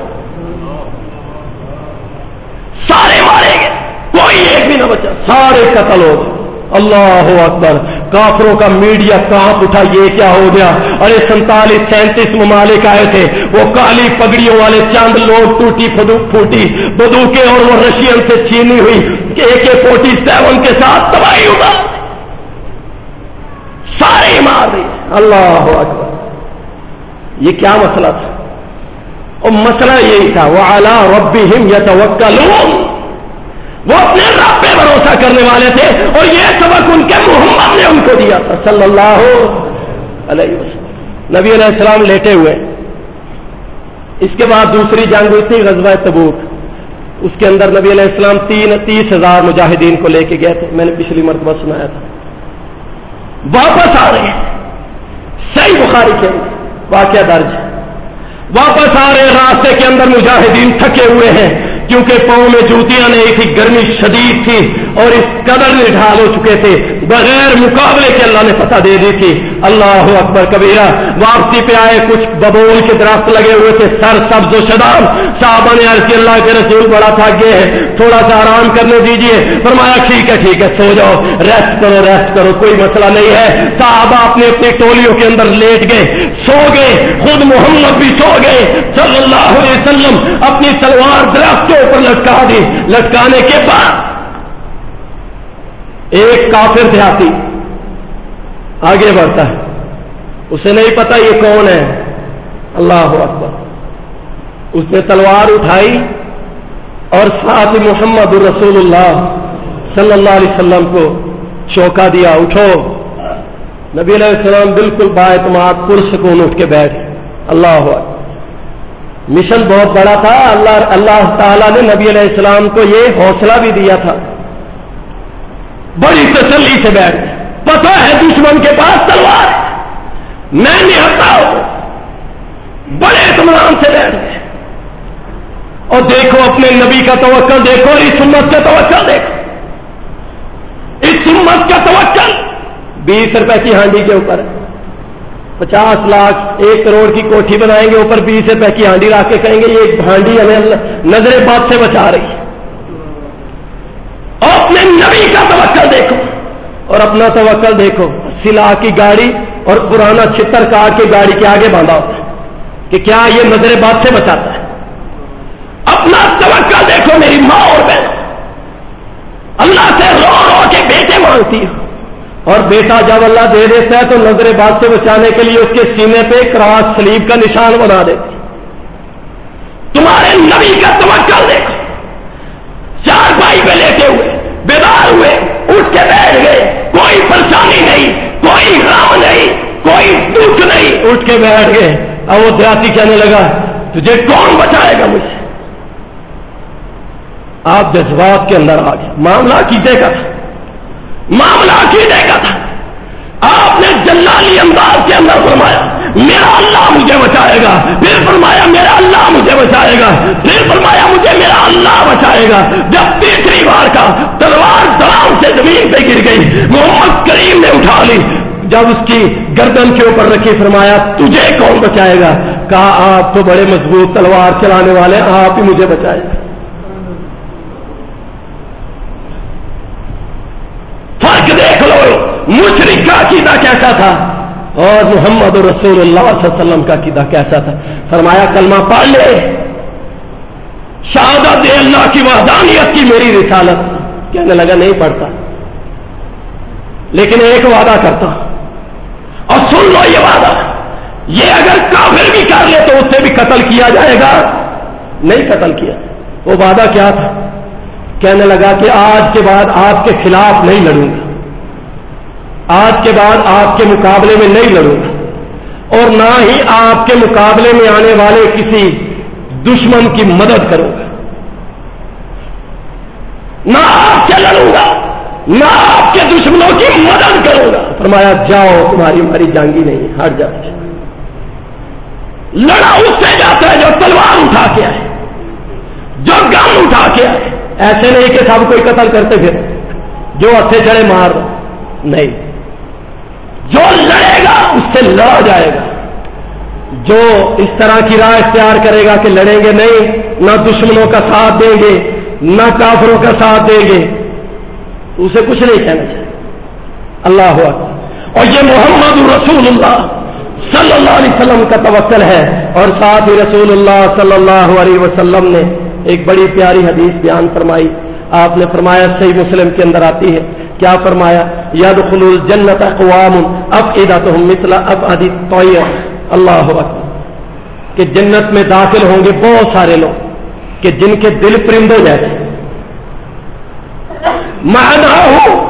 سارے مارے گئے۔ کوئی ایک بھی نہ بچا، سارے قتل ہو گئے۔ اللہ اکبر۔ کافروں کا میڈیا کہاں اٹھا، یہ کیا ہو گیا؟ ارے سینتالیس سینتیس ممالک آئے تھے، وہ کالی پگڑیوں والے چاند لوگ ٹوٹی پھوٹی، بدوکے اور وہ رشین سے چھینی ہوئی، کہ اے کے فورٹی سیون کے ساتھ تباہی اتار دی سارے مار دی اللہ اکبر۔ یہ کیا مسئلہ تھا؟ اور مسئلہ یہی تھا وہ اعلیٰ ربی ہم یا وہ اپنے رب پہ بھروسہ کرنے والے تھے اور یہ سبق ان کے محمد نے ان کو دیا تھا، صلی اللہ علیہ وسلم۔ نبی علیہ السلام لیٹے ہوئے۔ اس کے بعد دوسری جنگ ہوئی تھی غزوہ تبوک۔ اس کے اندر نبی علیہ السلام تین، تیس ہزار مجاہدین کو لے کے گئے تھے۔ میں نے پچھلی مرتبہ سنایا تھا۔ واپس آ رہے ہیں۔ صحیح بخاری کے واقعہ درج واپس آ رہے راستے کے اندر مجاہدین تھکے ہوئے ہیں۔ کیونکہ پاؤں میں جوتیاں نہیں تھی گرمی شدید تھی اور اس قدر نڈھال ہو چکے تھے۔ بغیر مقابلے کے اللہ نے پتہ دے دی تھی۔ اللہ اکبر کبیرہ، واپسی پہ آئے کچھ ببول کے درخت لگے ہوئے تھے۔ سر سبز و شداب صاحبہ نے عرض اللہ کے رسول بڑا تھک گئے ہیں۔ تھوڑا سا آرام کرنے دیجیے۔ فرمایا، ٹھیک ہے ٹھیک ہے، سو جاؤ۔ ریسٹ کرو ریسٹ کرو، کوئی مسئلہ نہیں ہے۔ صحابہ اپنی اپنی ٹولیوں کے اندر لیٹ گئے، سو گئے۔ خود محمد بھی سو گئے۔ صلی اللہ علیہ وسلم اپنی تلوار درخت کے اوپر لٹکا دی، لٹکانے کے بعد ایک کافر دیہاتی آگے بڑھتا ہے۔ اسے نہیں پتا یہ کون ہے۔ اللہ اکبر۔ اس نے تلوار اٹھائی اور ساتھ محمد الرسول اللہ صلی اللہ علیہ وسلم کو چوکا دیا، اٹھو۔ نبی علیہ السلام بالکل با اعتماد پرسکون اٹھ کے بیٹھ اللہ مشن بہت بڑا تھا، اللہ اللہ تعالیٰ نے نبی علیہ السلام کو یہ حوصلہ بھی دیا تھا۔ بڑی تسلی سے بیٹھ پتا ہے دشمن کے پاس تلوار۔ میں نہیں ہٹتا ہوں۔ بڑے اطمینان سے بیٹھ گئے۔ اور دیکھو اپنے نبی کا توکل، دیکھو اس امت کا توکل، دیکھو۔ اس امت کا توکل بیس روپے کی ہانڈی کے اوپر پچاس لاکھ، ایک کروڑ کی کوٹھی بنائیں گے، اوپر بیس روپے کی ہانڈی رکھ کے کہیں گے، یہ ہانڈی ہمیں نظر بات سے بچا رہی ہے۔ اور اپنے نبی کا توکل دیکھو، اور اپنا توکل دیکھو، سلا کی گاڑی اور پرانا چتر کاٹ کے گاڑی کے آگے باندھا۔ ہوتا ہے کہ کیا یہ نظر بات سے بچاتا ہے؟ اپنا توکل دیکھو، میری ماں اور بہن۔ اللہ سے رو رو کے بیٹے مانگتی ہو اور بیٹا جب اللہ دے دیتا ہے تو نظر بات سے بچانے کے لیے اس کے سینے پہ کراس سلیب کا نشان بنا دیتی تمہارے نبی کا توکل دیکھو۔ چار بھائی پہ لیتے ہوئے، بیدار ہوئے، اٹھ کے بیٹھ گئے۔ کوئی پریشانی نہیں، کوئی غم نہیں، کوئی دکھ نہیں۔ اٹھ کے بیٹھ گئے۔ اب وہ دیہاتی کہنے لگا، تجھے کون بچائے گا مجھ سے؟ آپ جذبات کے اندر آ گئے۔ معاملہ کیجیے کا۔ تھا معاملہ عقیدے کا تھا۔ آپ نے جلالی انداز کے اندر فرمایا، میرا اللہ مجھے بچائے گا۔ پھر فرمایا، میرا اللہ مجھے بچائے گا۔ پھر فرمایا، مجھے میرا اللہ بچائے گا۔ جب تیسری بار کا تلوار دلام سے زمین پہ گر گئی، محمد کریم نے اٹھا لی۔ جب اس کی گردن کے اوپر رکھی، فرمایا، تجھے کون بچائے گا؟ کہا، آپ تو بڑے مضبوط تلوار چلانے والے، آپ ہی مجھے بچائے گا فرق دیکھ لو مشرق کا عقیدہ کیسا تھا؟ اور محمد رسول اللہ صلی اللہ علیہ وسلم کا عقیدہ کیسا تھا؟ فرمایا، کلمہ پڑھ لے۔ شہادت اللہ کی وحدانیت کی میری رسالت۔ کہنے لگا، نہیں پڑھتا۔ لیکن ایک وعدہ کرتا اور سن لو یہ وعدہ۔ یہ اگر کافر بھی کر لے تو اس سے بھی قتل کیا جائے گا۔ نہیں قتل کیا۔ وہ وعدہ کیا تھا؟ کہنے لگا کہ آج کے بعد آپ کے خلاف نہیں لڑوں گا آج کے بعد آپ کے مقابلے میں نہیں لڑوں گا۔ اور نہ ہی آپ کے مقابلے میں آنے والے کسی دشمن کی مدد کروں گا۔ نہ آپ سے لڑوں گا، نہ آپ کے دشمنوں کی مدد کروں گا۔ فرمایا، جاؤ، تمہاری ہماری جانگی نہیں، ہٹ جاؤ۔ لڑا اس سے جاتا ہے جو تلوار اٹھا کے آئے، جو گن اٹھا کے آئے۔ ایسے نہیں کہ سب کوئی قتل کرتے پھر جو ہتھے چڑھے مار نہیں۔ جو لڑے گا اس سے لڑا جائے گا۔ جو اس طرح کی راہ اختیار کرے گا کہ لڑیں گے نہیں، نہ دشمنوں کا ساتھ دیں گے، نہ کافروں کا ساتھ دیں گے، اسے کچھ نہیں کہنا چاہیے۔ اللہ ہوا اور یہ محمد رسول اللہ صلی اللہ علیہ وسلم کا توکل ہے۔ اور ساتھ ہی رسول اللہ صلی اللہ علیہ وسلم نے ایک بڑی پیاری حدیث بیان فرمائی۔ آپ نے فرمایا، صحیح مسلم کے اندر آتی ہے۔ کیا فرمایا؟ یاد خلول جنت اقوام اب ادا تو مثلا اب ادی تو اللہ اکبر، کہ جنت میں داخل ہوں گے بہت سارے لوگ، کہ جن کے دل پرندوں جیسے مانا ہو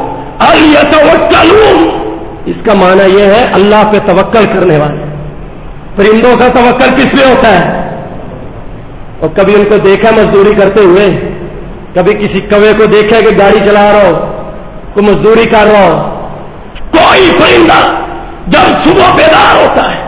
اس کا معنی یہ ہے اللہ پہ توکل کرنے والے۔ پرندوں کا توکل کس پہ ہوتا ہے؟ اور کبھی ان کو دیکھا مزدوری کرتے ہوئے؟ کبھی کسی کوے کو دیکھا کہ گاڑی چلا رہا ہو، کوئی مزدوری کر رہا ہو کوئی پرندہ جب صبح بیدار ہوتا ہے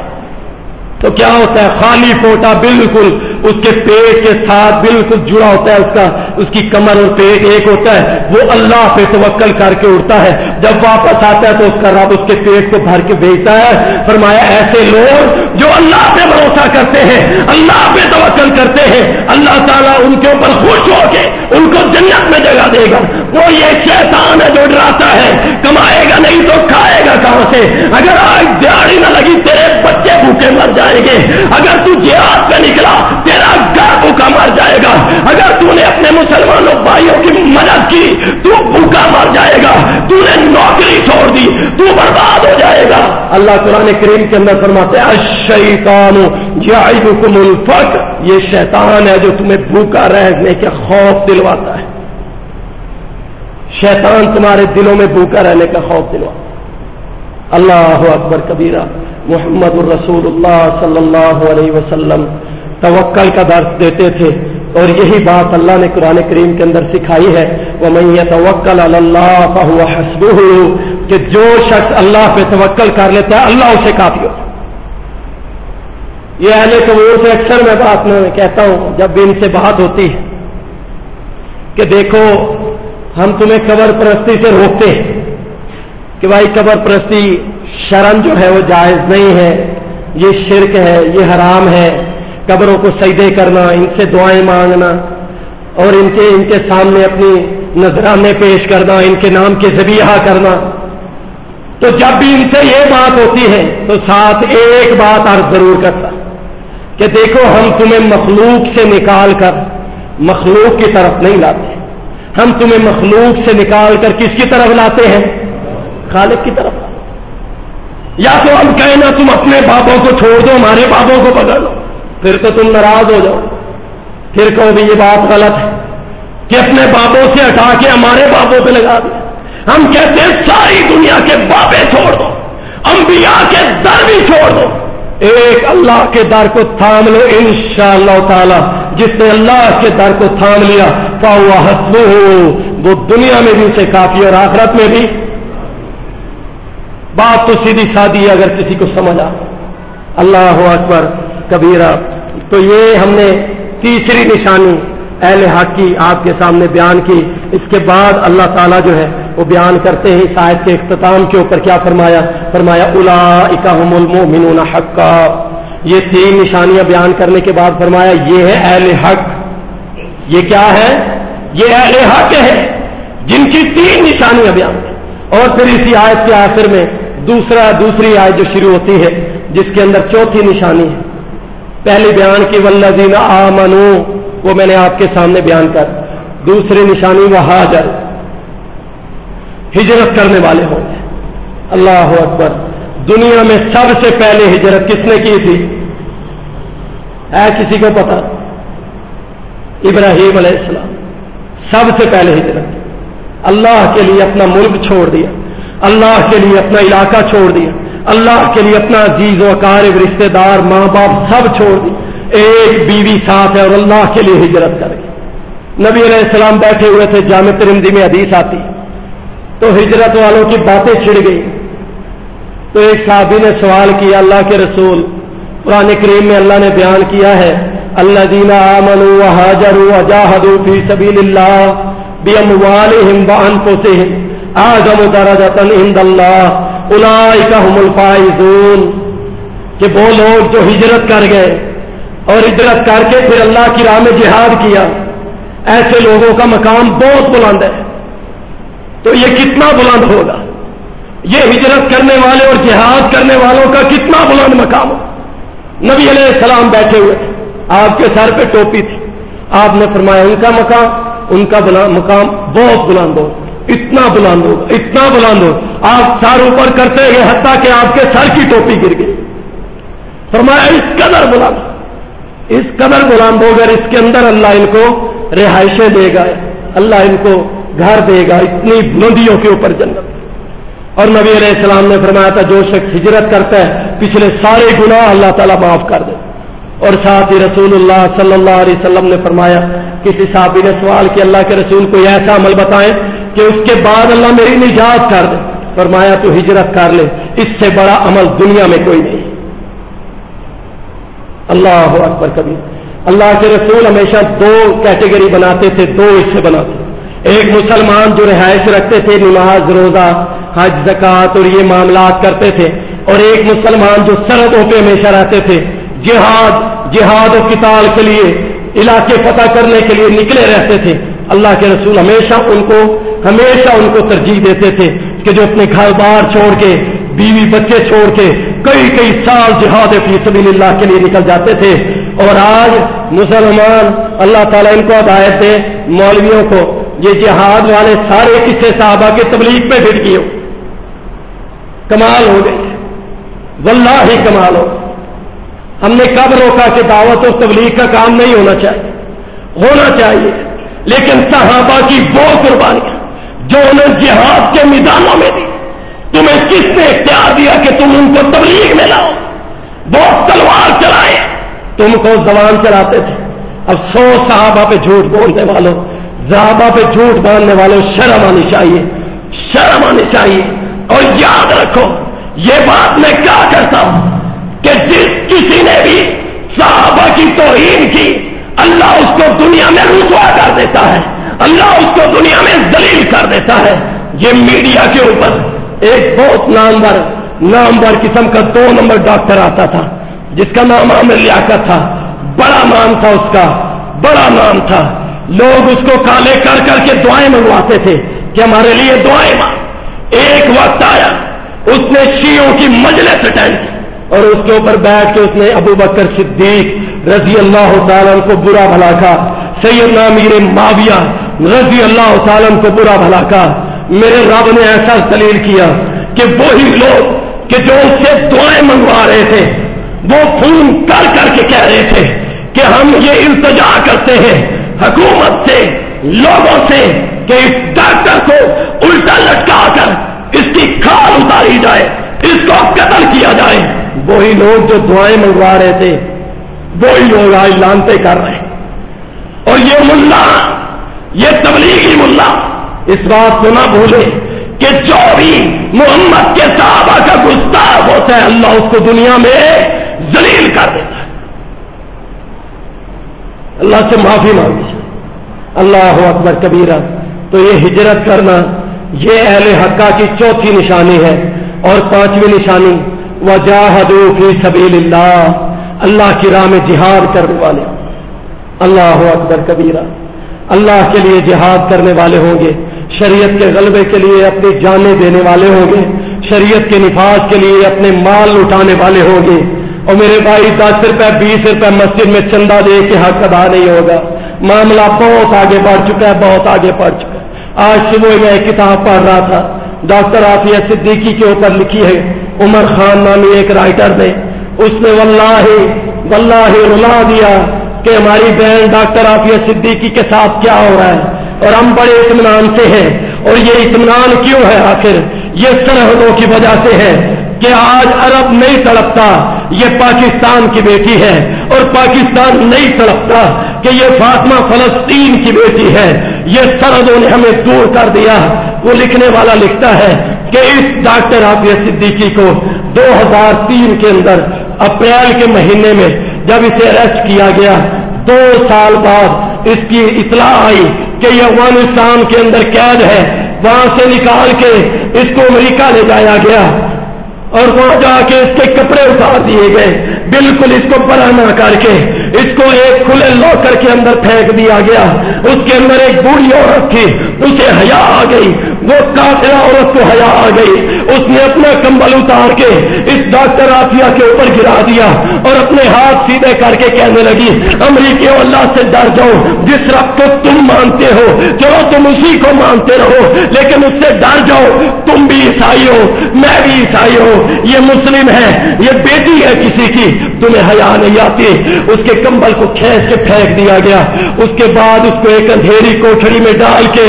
تو کیا ہوتا ہے؟ خالی پوٹا بالکل اس کے پیٹ کے ساتھ بالکل جڑا ہوتا ہے اس کا، اس کی کمر اور پیٹ ایک ہوتا ہے، وہ اللہ پہ توکل کر کے اڑتا ہے۔ جب واپس آتا ہے تو اس کا رب اس کے پیٹ کو بھر کے بھیجتا ہے۔ فرمایا، ایسے لوگ جو اللہ پہ بھروسہ کرتے ہیں، اللہ پہ توکل کرتے ہیں، اللہ تعالیٰ ان کے اوپر خوش ہو کے ان کو جنت میں جگہ دے گا۔ وہ یہ شیطان ہے جو ڈراتا ہے۔ کمائے گا نہیں تو کھائے گا کہاں سے؟ اگر آج دیہڑی نہ لگی، تیرے بچے بھوکے مر جائیں گے۔ اگر تو جہاد پہ نکلا تیرا گھر بھوکا مر جائے گا۔ اگر تو نے اپنے مسلمانوں بھائیوں کی مدد کی، تو بھوکا مر جائے گا۔ تو نے نوکری چھوڑ دی، تو برباد ہو جائے گا۔ اللہ قرآن کریم کے اندر فرماتے اشیطان جائدکم الفقر یہ شیطان ہے جو تمہیں بھوکا رہنے کے خوف دلواتا ہے۔ شیطان تمہارے دلوں میں بھوکا رہنے کا خوف دلواتا اللہ اکبر کبیرہ، محمد الرسول اللہ صلی اللہ علیہ وسلم توکل کا درد دیتے تھے اور یہی بات اللہ نے قرآن کریم کے اندر سکھائی ہے۔ وہ میں توکل اللہ حسب کہ جو شخص اللہ پہ توکل کر لیتا ہے، اللہ اسے کافی ہوتا یہ اہل قبور سے اکثر میں بات میں کہتا ہوں، جب بھی ان سے بات ہوتی ہے کہ دیکھو، ہم تمہیں قبر پرستی سے روکتے ہیں کہ بھائی قبر پرستی شرم جو ہے وہ جائز نہیں ہے، یہ شرک ہے، یہ حرام ہے۔ قبروں کو سجدے کرنا، ان سے دعائیں مانگنا، اور ان کے ان کے سامنے اپنی نذرانے پیش کرنا، ان کے نام کے ذبیحہ کرنا۔ تو جب بھی ان سے یہ بات ہوتی ہے، تو ساتھ ایک بات عرض ضرور کرتا، کہ دیکھو ہم تمہیں مخلوق سے نکال کر مخلوق کی طرف نہیں لاتے۔ ہم تمہیں مخلوق سے نکال کر کس کی طرف لاتے ہیں؟ خالق کی طرف یا تو ہم کہنا، تم اپنے بابوں کو چھوڑ دو، ہمارے بابوں کو پکڑ لو۔ پھر تو تم ناراض ہو جاؤ۔ پھر کہو بھی یہ بات غلط ہے کہ اپنے بابوں سے ہٹا کے ہمارے بابوں پہ لگا دیا۔ ہم کہتے ہیں ساری دنیا کے بابے چھوڑ دو، انبیاء کے در بھی چھوڑ دو۔ ایک اللہ کے در کو تھام لو ان شاء اللہ تعالی۔ جس نے اللہ کے در کو تھام لیا پاؤ حسب وہ دنیا میں بھی، اسے کافی اور آخرت میں بھی۔ بات تو سیدھی سادی ہے اگر کسی کو سمجھ آ۔ اللہ اکبر، کبیرہ۔ تو یہ ہم نے تیسری نشانی اہل حق کی آپ کے سامنے بیان کی۔ اس کے بعد اللہ تعالیٰ جو ہے وہ بیان کرتے ہیں شاید کے اختتام کے اوپر کیا فرمایا؟ فرمایا الا اکم المومنون حق کا یہ تین نشانیاں بیان کرنے کے بعد فرمایا، یہ ہے اہل حق۔ یہ کیا ہے؟ یہ اہل حق ہے جن کی تین نشانیاں بیان کی۔ اور پھر اسی آیت کے آخر میں دوسرا، دوسری آیت جو شروع ہوتی ہے، جس کے اندر چوتھی نشانی ہے۔ پہلی بیان کی ولزین آ منو وہ میں نے آپ کے سامنے بیان کر دوسری نشانی وہ حاجر، ہجرت کرنے والے ہوں۔ گے اللہ اکبر۔ دنیا میں سب سے پہلے ہجرت کس نے کی تھی؟ ہے کسی کو پتا ابراہیم علیہ السلام۔ سب سے پہلے ہجرت۔ اللہ کے لیے اپنا ملک چھوڑ دیا۔ اللہ کے لیے اپنا علاقہ چھوڑ دیا۔ اللہ کے لیے اپنا عزیز و اقارب رشتے دار ماں باپ سب چھوڑ دی۔ ایک بیوی ساتھ ہے اور اللہ کے لیے ہجرت کر گئی نبی علیہ السلام بیٹھے ہوئے تھے، جامع ترمدی میں حدیث آتی۔ تو ہجرت والوں کی باتیں چھڑ گئی۔ تو ایک صحابی نے سوال کیا، اللہ کے رسول، قرآن کریم میں اللہ نے بیان کیا ہے اللہ دینا امن حاجر اجاہد فی سبیل اللہ بی اموال ہم کو سے آزم درجتن عند اللہ۔ اولئکہم الفائزون، کہ وہ لوگ جو ہجرت کر گئے اور ہجرت کر کے پھر اللہ کی راہ میں جہاد کیا، ایسے لوگوں کا مقام بہت بلند ہے۔ تو یہ کتنا بلند ہوگا؟ یہ ہجرت کرنے والے اور جہاد کرنے والوں کا کتنا بلند مقام ہو نبی علیہ السلام بیٹھے ہوئے آپ کے سر پہ ٹوپی تھی۔ آپ نے فرمایا، ان کا مقام، ان کا مقام بہت بلند ہو اتنا بلند ہو، اتنا بلند ہو۔ آپ سر اوپر کرتے ہیں حتیٰ کہ آپ کے سر کی ٹوپی گر گئی۔ فرمایا، اس قدر بلند۔ اس قدر بلند ہو اگر اس کے اندر اللہ ان کو رہائشیں دے گا۔ اللہ ان کو گھر دے گا۔ اتنی بلندیوں کے اوپر جنت۔ اور نبی علیہ السلام نے فرمایا تھا، جو شخص ہجرت کرتا ہے، پچھلے سارے گناہ اللہ تعالیٰ معاف کر دے۔ اور ساتھ ہی رسول اللہ صلی اللہ علیہ وسلم نے فرمایا، کسی صحابی نے سوال کہ اللہ کے رسول کو ایسا عمل بتائیں کہ اس کے بعد اللہ میری نجات کر دے۔ فرمایا تو ہجرت کر لے۔ اس سے بڑا عمل دنیا میں کوئی نہیں۔ اللہ اکبر کبھی اللہ کے رسول ہمیشہ دو کیٹیگری بناتے تھے، دو حصے بناتے۔ ایک مسلمان جو رہائش رکھتے تھے، نماز، روزہ، حج زکات اور یہ معاملات کرتے تھے۔ اور ایک مسلمان جو سرحدوں پہ ہمیشہ رہتے تھے، جہاد جہاد و کتاب کے لیے، علاقے فتح کرنے کے لیے نکلے رہتے تھے۔ اللہ کے رسول ہمیشہ ان کو ہمیشہ ان کو ترجیح دیتے تھے کہ جو اپنے گھر بار چھوڑ کے، بیوی بچے چھوڑ کے کئی کئی سال جہاد فی سبیل اللہ کے لیے نکل جاتے تھے۔ اور آج مسلمان اللہ تعالیٰ ان کو ہدایت دے، مولویوں کو۔ یہ جہاد والے سارے کسے صحابہ کے تبلیغ پہ گر گئے۔ کمال ہو گئی واللہ ہی کمال ہو ہم نے کب روکا کہ دعوت و تبلیغ کا کام نہیں ہونا چاہیے؟ ہونا چاہیے۔ لیکن صحابہ کی وہ قربانیاں جو انہیں جہاد کے میدانوں میں دی۔ تمہیں کس نے اختیار دیا کہ تم ان کو تبلیغ میں لاؤ؟ بہت تلوار چلائے۔ تم کو زبان چلاتے تھے۔ اب سو صحابہ پہ جھوٹ بولنے والوں، صحابہ پہ جھوٹ باندھنے والوں، شرم آنی چاہیے۔ شرم آنی چاہیے۔ اور یاد رکھو، یہ بات میں کیا کرتا ہوں کہ جس کسی نے بھی صحابہ کی توہین کی اللہ اس کو دنیا میں رسوا کر دیتا ہے۔ اللہ اس کو دنیا میں دلیل کر دیتا ہے۔ یہ میڈیا کے اوپر ایک بہت نامور نامور قسم کا دو نمبر ڈاکٹر آتا تھا، جس کا نام عامر لیاقت تھا۔ بڑا نام تھا اس کا، بڑا نام تھا۔ لوگ اس کو کالے کر کر کے دعائیں منگواتے تھے کہ ہمارے لیے دعائیں مانگ۔ ایک وقت آیا، اس نے شیوں کی مجلس اٹینڈ کی اور اس کے اوپر بیٹھ کے اس نے ابو بکر صدیق رضی اللہ تعالیٰ کو برا بھلا کا سیدنا میر معاویہ رضی اللہ تعالیٰ کو برا بھلا کا میرے رب نے ایسا دلیل کیا کہ وہی لوگ کہ جو اس سے دعائیں منگوا رہے تھے، وہ فون کر کر کے کہہ رہے تھے کہ ہم یہ التجا کرتے ہیں۔ حکومت سے، لوگوں سے کہ اس ڈاکٹر کو الٹا لٹکا کر اس کی کھال اتاری جائے، اس کو قتل کیا جائے۔ وہی لوگ جو دعائیں منگوا رہے تھے وہی لوگ آج لانتے کر رہے ہیں۔ اور یہ ملا، یہ تبلیغی ملا، اس بات کو نہ بھولے کہ جو بھی محمد کے صحابہ کا گستاخ ہوتا ہے، اللہ اس کو دنیا میں ذلیل کر دیتا ہے۔ اللہ سے معافی مانگی۔ اللہ اکبر کبیرہ، تو یہ ہجرت کرنا، یہ اہل حقہ کی چوتھی نشانی ہے اور پانچویں نشانی۔ وجاہدو فی سبیل اللہ۔ اللہ کی راہ میں جہاد کرنے والے۔ اللہ اکبر کبیرہ۔ اللہ کے لیے جہاد کرنے والے ہوں گے۔ شریعت کے غلبے کے لیے اپنی جانیں دینے والے ہوں گے۔ شریعت کے نفاذ کے لیے اپنے مال لٹانے والے ہوں گے۔ اور میرے بھائی، دس روپے، بیس روپے مسجد میں چندہ دے کے حق ادا نہیں ہوگا۔ معاملہ بہت آگے بڑھ چکا ہے، بہت آگے بڑھ چکا ہے۔ آج صبح میں ایک کتاب پڑھ رہا تھا۔ ڈاکٹر آفیہ صدیقی کے اوپر لکھی ہے۔ عمر خان نامی ایک رائٹر نے اس نے واللہ واللہ رلا دیا کہ ہماری بہن ڈاکٹر آفیہ صدیقی کے ساتھ کیا ہو رہا ہے؟ اور ہم بڑے اطمینان سے ہیں۔ اور یہ اطمینان کیوں ہے آخر؟ یہ سرحدوں کی وجہ سے ہے کہ آج عرب نہیں تڑپتا، یہ پاکستان کی بیٹی ہے۔ اور پاکستان نہیں تڑپتا کہ یہ فاطمہ فلسطین کی بیٹی ہے۔ یہ سرحدوں نے ہمیں دور کر دیا۔ وہ لکھنے والا لکھتا ہے کہ اس ڈاکٹر آبیہ صدیقی کو دو ہزار تین کے اندر اپریل کے مہینے میں جب اسے ارسٹ کیا گیا، دو سال بعد اس کی اطلاع آئی کہ یہ افغانستان کے اندر قید ہے۔ وہاں سے نکال کے اس کو امریکہ لے جایا گیا اور وہاں جا کے اس کے کپڑے اتار دیے گئے۔ بالکل اس کو نہ کر کے اس کو ایک کھلے لاکر کے اندر پھینک دیا گیا۔ اس کے اندر ایک بوڑھی عورت تھی، اسے حیا آ گئی۔ وہ کافلا عورت کو حیا آ گئی۔ اس نے اپنا کمبل اتار کے اس ڈاکٹر آفیہ کے اوپر گرا دیا اور اپنے ہاتھ سیدھے کر کے کہنے لگی امریکی اللہ سے ڈر جاؤ، جس رب کو تم مانتے ہو، چلو تم اسی کو مانتے رہو، لیکن اس سے ڈر جاؤ، تم بھی عیسائی ہو، میں بھی عیسائی ہوں، یہ مسلم ہے، یہ بیٹی ہے کسی کی، تمہیں حیا نہیں آتی۔ اس کے کمبل کو کھینچ کے پھینک دیا گیا۔ اس کے بعد اس کو ایک اندھیری کوٹڑی میں ڈال کے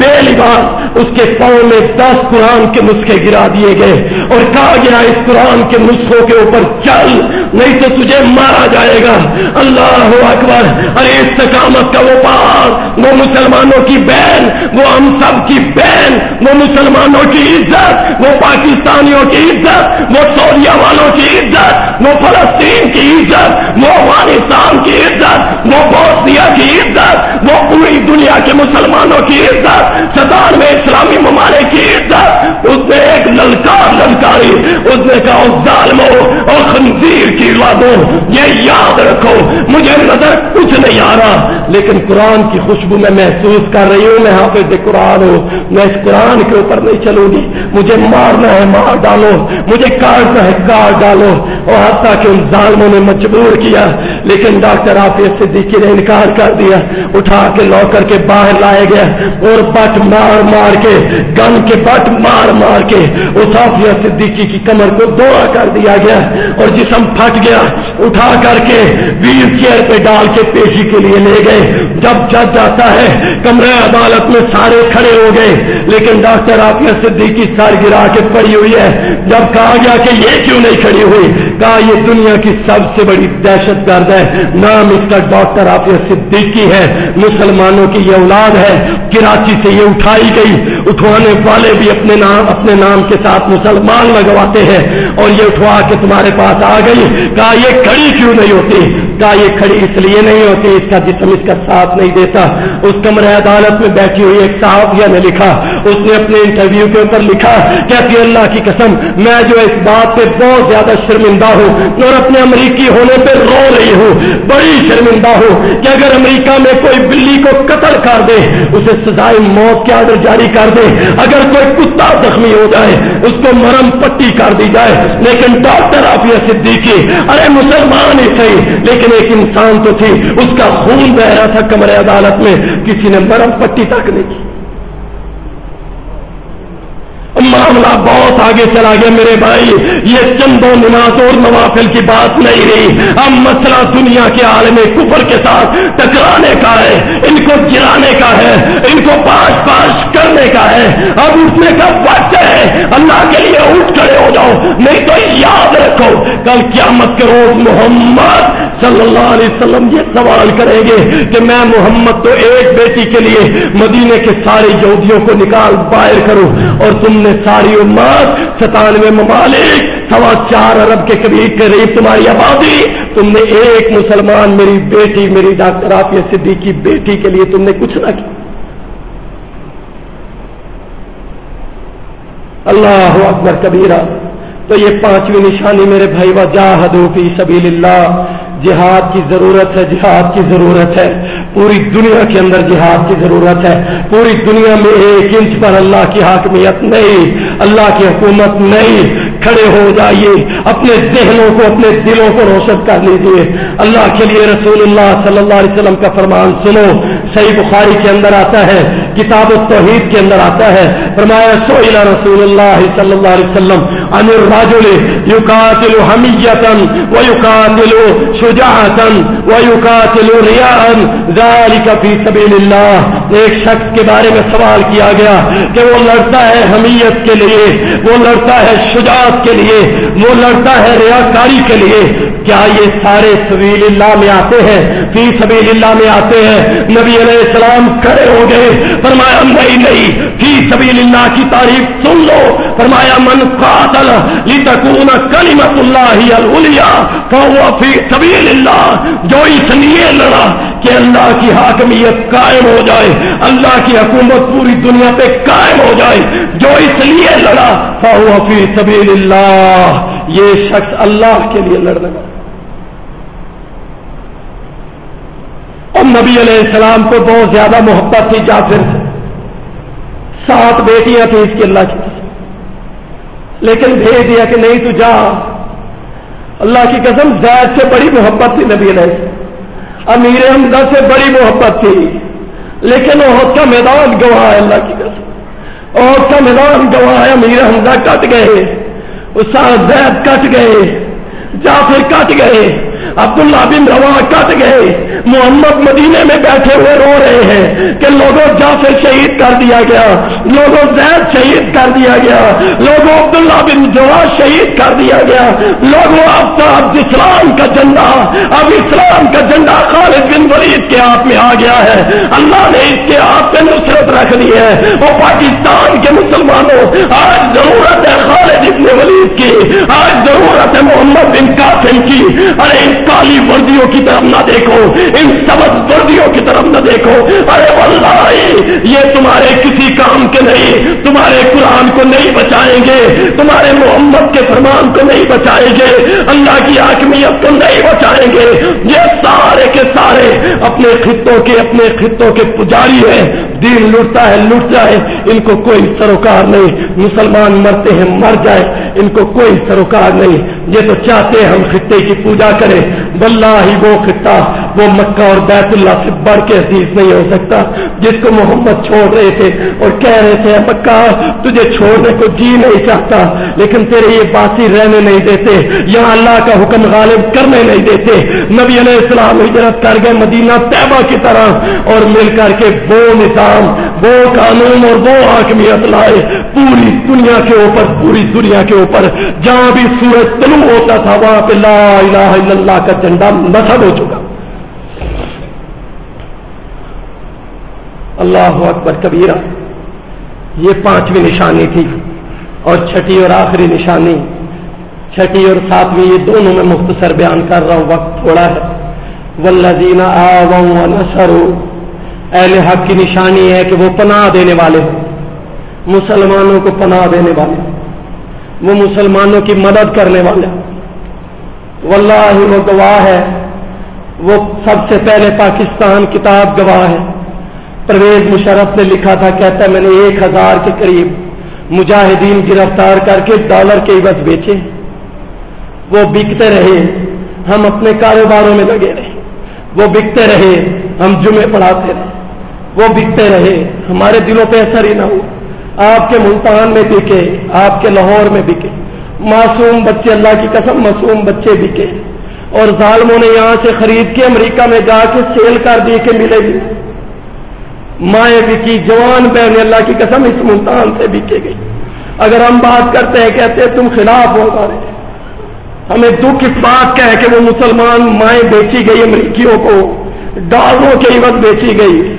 بے لباس اس کے پاؤں میں دس قرآن کے نسخے گرا دیے گئے اور کہا گیا اس قرآن کے نسخوں کے اوپر چل نہیں تو تجھے مارا جائے گا۔ اللہ اکبر۔ ارے استقامت کا وہ پار وہ مسلمانوں کی بہن، وہ ہم سب کی بہن، وہ مسلمانوں کی عزت، وہ پاکستانیوں کی عزت، وہ سوریا والوں کی عزت، وہ فلسطین کی عزت، وہ افغانستان کی عزت، وہ بوسیا کی عزت، وہ پوری دنیا کے مسلمانوں کی عزت ستان میں اسلامی ممالک کی عزت۔ اس نے ایک للکار للکاری، اس نے کہا، اس ظالموں اور خنزیر کی لادوں یہ یاد رکھو، مجھے نظر کچھ نہیں آ رہا۔ لیکن قرآن کی خوشبو میں محسوس کر رہی ہوں، میں حافظ قرآن ہوں۔ میں اس قرآن کے اوپر نہیں چلوں گی۔ مجھے مارنا ہے، مار ڈالو۔ مجھے کاٹنا ہے، کاٹ ڈالو۔ اور حتیٰ کہ ان ظالموں نے مجبور کیا۔ لیکن ڈاکٹر آفیس صدیقی نے انکار کر دیا۔ اٹھا کے لو کر کے باہر لائے گیا اور بٹ مار مار کے، گن کے بٹ مار مار کے اس آفیہ صدیقی کی کمر کو دوڑا کر دیا گیا۔ اور جسم پھٹ گیا، اٹھا کر کے ویل چیئر پہ ڈال کے پیشی کے لیے لے گئے۔ جب جج جاتا ہے کمرے عدالت میں سارے کھڑے ہو گئے۔ لیکن ڈاکٹر آفیہ صدیقی سر گرا کے پڑی ہوئی ہے۔ جب کہا گیا کہ یہ کیوں نہیں کھڑی ہوئی، کہا یہ دنیا کی سب سے بڑی دہشت گرد ہے۔ نام اس کا ڈاکٹر آفیہ صدیقی ہے۔ مسلمانوں کی یہ اولاد ہے۔ کراچی سے یہ اٹھائی گئی۔ اٹھوانے والے بھی اپنے نام اپنے نام کے ساتھ مسلمان لگواتے ہیں اور یہ اٹھوا کے تمہارے پاس آ گئی کہا، یہ کھڑی کیوں نہیں ہوتی؟ کہا یہ کھڑی اس لیے نہیں ہوتی، اس کا جسم اس کا ساتھ نہیں دیتا۔ اس کمرے عدالت میں بیٹھی ہوئی ایک صحافیہ نے لکھا، اس نے اپنے انٹرویو کے اوپر لکھا، کہتی اللہ کی قسم، میں جو اس بات پہ بہت زیادہ شرمندہ ہوں اور اپنے امریکی ہونے پہ رو رہی ہوں، بڑی شرمندہ ہوں کہ اگر امریکہ میں کوئی بلی کو قتل کر دے، اسے سزائے موت کے آڈر جاری کر دے۔ اگر کوئی کتا زخمی ہو جائے، اس کو مرم پٹی کر دی جائے۔ لیکن ڈاکٹر آفیہ صدیقی، ارے مسلمان ہی صحیح، لیکن ایک انسان تو تھی، اس کا خون بہ رہا تھا کمرے عدالت میں، کسی نے مرم پٹی تک نہیں کی۔ معاملہ بہت آگے چلا گیا میرے بھائی، یہ چندوں نماز اور نوافل کی بات نہیں رہی۔ اب مسئلہ دنیا کے عالم کفر کے ساتھ ٹکرانے کا ہے، ان کو گرانے کا ہے، ان کو پاش پاش کرنے کا ہے۔ اب اٹھنے کا وقت ہے اللہ کے لیے اٹھ کھڑے ہو جاؤ، نہیں تو یاد رکھو، کل قیامت کے روز محمد صلی اللہ علیہ وسلم یہ سوال کریں گے کہ میں محمد تو ایک بیٹی کے لیے مدینے کے سارے یہودیوں کو نکال باہر کروں اور تم نے ساری امت ستانوے ممالک، سوا چار ارب کے قریب قریب تمہاری آبادی، تم نے ایک مسلمان میری بیٹی، میری ڈاکٹر آفیہ صدیقی بیٹی کے لیے تم نے کچھ نہ کیا۔ اللہ اکبر کبیرہ، تو یہ پانچویں نشانی میرے بھائی و جاہدو فی سبیل اللہ جہاد کی ضرورت ہے، جہاد کی ضرورت ہے۔ پوری دنیا کے اندر جہاد کی ضرورت ہے۔ پوری دنیا میں ایک انچ پر اللہ کی حاکمیت نہیں، اللہ کی حکومت نہیں۔ کھڑے ہو جائیے، اپنے ذہنوں کو، اپنے دلوں کو روشن کر لیجیے۔ اللہ کے لیے رسول اللہ صلی اللہ علیہ وسلم کا فرمان سنو۔ صحیح بخاری کے اندر آتا ہے کتاب التوحید کے اندر آتا ہے، فرمایا سوئلہ رسول اللہ صلی اللہ علیہ وسلم ان الرجل يقاتل حمية ويقاتل شجاعة ويقاتل رياء ذلك في سبيل الله ایک شخص کے بارے میں سوال کیا گیا کہ وہ لڑتا ہے حمیت کے لیے، وہ لڑتا ہے شجاعت کے لیے، وہ لڑتا ہے ریاکاری کے لیے۔ کیا یہ سارے سبیل اللہ میں آتے ہیں؟ فی سبیل اللہ میں آتے ہیں۔ نبی علیہ السلام کھڑے ہو گئے۔ فرمایا، نہیں نہیں، فی سبیل اللہ کی تعریف سن لو۔ فرمایا، من قاتل لتکون کلمت اللہ العلیا فهو فی سبیل اللہ۔ جو اس لیے لڑا کہ اللہ کی حاکمیت قائم ہو جائے، اللہ کی حکومت پوری دنیا پہ قائم ہو جائے، جو اس لیے لڑا فهو فی سبیل اللہ، یہ شخص اللہ کے لیے لڑنے لگا اور نبی علیہ السلام کو بہت زیادہ محبت تھی جافر سے۔ سات بیٹیاں تھیں اس کی اللہ کی لیکن بھیج دیا کہ نہیں تو جا۔ اللہ کی قسم زید سے بڑی محبت تھی نبی علیہ امیر حمزہ سے بڑی محبت تھی، لیکن وہ کا میدان گواہ ہے اللہ کی قسم اور کا میدان گواہ ہے امیر حمزہ کٹ گئے، استاد زید کٹ گئے، جعفر کٹ گئے۔ عبداللہ بن روا کٹ گئے۔ محمد مدینے میں بیٹھے ہوئے رو رہے ہیں کہ لوگوں جعفر شہید کر دیا گیا، لوگوں زید شہید کر دیا گیا، لوگوں عبداللہ بن جواز شہید کر دیا گیا۔ لوگوں اب تو اب اسلام کا جھنڈا، اب اسلام کا جھنڈا خالد بن ولید کے ہاتھ میں آ گیا ہے۔ اللہ نے اس کے ہاتھ میں نصرت رکھ دی ہے۔ وہ پاکستان کے مسلمانوں، آج ضرورت ہے خالد ابن ولید کی، آج ضرورت ہے محمد بن قاسم کی۔ ارے ان کالی وردیوں کی طرف نہ دیکھو، ان سبز وردیوں کی طرف نہ دیکھو۔ ارے واللہ، یہ تمہارے کسی کام کے نہیں، تمہارے قرآن کو نہیں بچائیں گے، تمہارے محمد کے فرمان کو نہیں بچائیں گے، اللہ کی حاکمیت کو نہیں بچائیں گے۔ یہ سارے کے سارے اپنے خطوں کے، اپنے خطوں کے پجاری ہیں۔ دین لوٹتا ہے، لوٹ جائے۔ ان کو کوئی سروکار نہیں، مسلمان مرتے ہیں، مر جائے۔ ان کو کوئی سروکار نہیں۔ یہ تو چاہتے ہیں ہم خطے کی پوجا کریں۔ بلّہ ہی وہ خطہ، وہ مکہ اور بیت اللہ سے بڑھ کے حدیث نہیں ہو سکتا۔ جس کو محمد چھوڑ رہے تھے اور کہہ رہے تھے، مکہ، تجھے چھوڑنے کو جی نہیں چاہتا۔ لیکن تیرے یہ باسی رہنے نہیں دیتے، یہاں اللہ کا حکم غالب کرنے نہیں دیتے۔ نبی علیہ السلام ہجرت کر گئے مدینہ طیبہ کی طرح اور مل کر کے وہ نظام وہ قانون اور وہ حاکمیت لائے پوری دنیا کے اوپر، پوری دنیا کے اوپر۔ جہاں بھی سورج طلوع ہوتا تھا، وہاں پہ لا الہ الا اللہ کا جھنڈا نصب ہو چکا۔ اللہ اکبر کبیرہ، یہ پانچویں نشانی تھی اور چھٹی اور آخری نشانی۔ چھٹی اور ساتویں، یہ دونوں میں مختصر بیان کر رہا ہوں، وقت تھوڑا ہے۔ ولدینہ آ نسرو اہل حق کی نشانی ہے کہ وہ پناہ دینے والے ہوں۔ مسلمانوں کو پناہ دینے والے وہ مسلمانوں کی مدد کرنے والے واللہ وہ گواہ ہے۔ وہ سب سے پہلے پاکستان کتاب گواہ ہے۔ پرویز مشرف نے لکھا تھا، کہتا ہے، میں نے ایک ہزار کے قریب مجاہدین گرفتار کر کے ڈالر کے بس بیچے۔ وہ بکتے رہے۔ ہم اپنے کاروباروں میں لگے رہے۔ وہ بکتے رہے۔ ہم جمعے پڑھاتے رہے وہ بکتے رہے، ہمارے دلوں پہ اثر ہی نہ ہو۔ آپ کے ملتان میں بکے، آپ کے لاہور میں بکے۔ معصوم بچے، اللہ کی قسم معصوم بچے بکے۔ اور ظالموں نے یہاں سے خرید کے امریکہ میں جا کے سیل کر دی کہ ملے گی مائیں بکی، جوان بہن اللہ کی قسم اس ملتان سے بکے گئی اگر ہم بات کرتے ہیں، کہتے ہیں تم خلاف ہو رہے ہمیں دکھ اس بات کا ہے کہ وہ مسلمان مائیں بیچی گئی امریکیوں کو۔ ڈالروں کے عوض بیچی گئی۔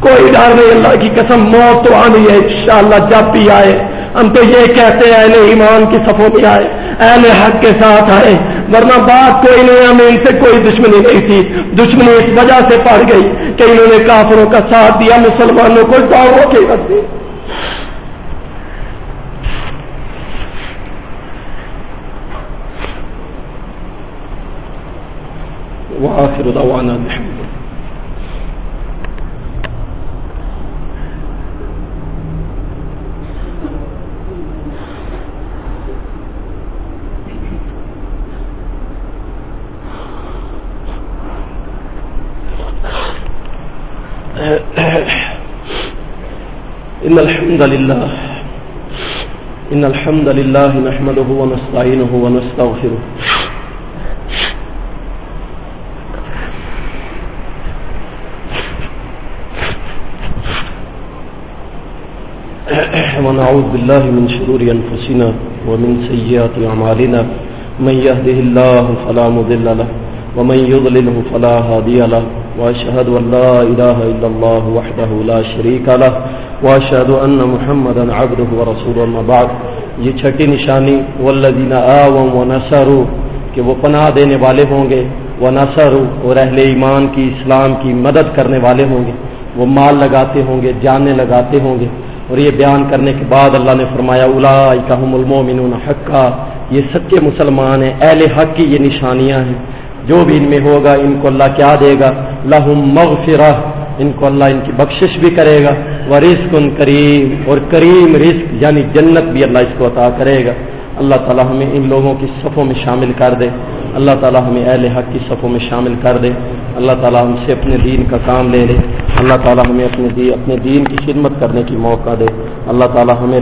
کوئی ڈر نہیں، اللہ کی قسم، موت تو آنی ہے، انشاءاللہ جب بھی آئے۔ ہم تو یہ کہتے ہیں، اہل ایمان کی صفوں میں آئے، اہل حق کے ساتھ آئے۔ ورنہ بات کوئی نہیں ہمیں ان سے کوئی دشمنی نہیں تھی۔ دشمنی اس وجہ سے پڑ گئی کہ انہوں نے کافروں کا ساتھ دیا، مسلمانوں کو داؤں کے وقت۔ وآخر دعوانا الحمد إن الحمد لله إن الحمد لله نحمده ونستعينه ونستغفره. ونعوذ بالله من شرور أنفسنا ومن سيئات أعمالنا. من يهده الله فلا مضل له، ومن يضلله فلا هادي له. وأشهد أن لا إله إلا الله وحده لا شريك له، وأشهد أن محمدا عبده ورسوله أما بعد. یہ چھٹی نشانی والذین آوم ونصروا، کہ وہ پناہ دینے والے ہوں گے وہ نصروا اور اہل ایمان کی اسلام کی مدد کرنے والے ہوں گے، وہ مال لگاتے ہوں گے جانے لگاتے ہوں گے۔ اور یہ بیان کرنے کے بعد اللہ نے فرمایا اولئک هم المؤمنون حقا، یہ سچے مسلمان ہیں، اہل حق کی یہ نشانیاں ہیں۔ جو بھی ان میں ہوگا، ان کو اللہ کیا دے گا؟ لہم مغفرہ، ان کو اللہ ان کی بخشش بھی کرے گا۔ وہ رزق ان کریم، اور کریم رزق یعنی جنت بھی اللہ اس کو عطا کرے گا۔ اللہ تعالیٰ ہمیں ان لوگوں کی صفوں میں شامل کر دے۔ اللہ تعالیٰ ہمیں اہل حق کی صفوں میں شامل کر دے۔ اللہ تعالیٰ ہم سے اپنے دین کا کام لے لے۔ اللہ تعالیٰ ہمیں اپنے دین اپنے دین کی خدمت کرنے کی موقع دے۔ اللہ تعالیٰ ہمیں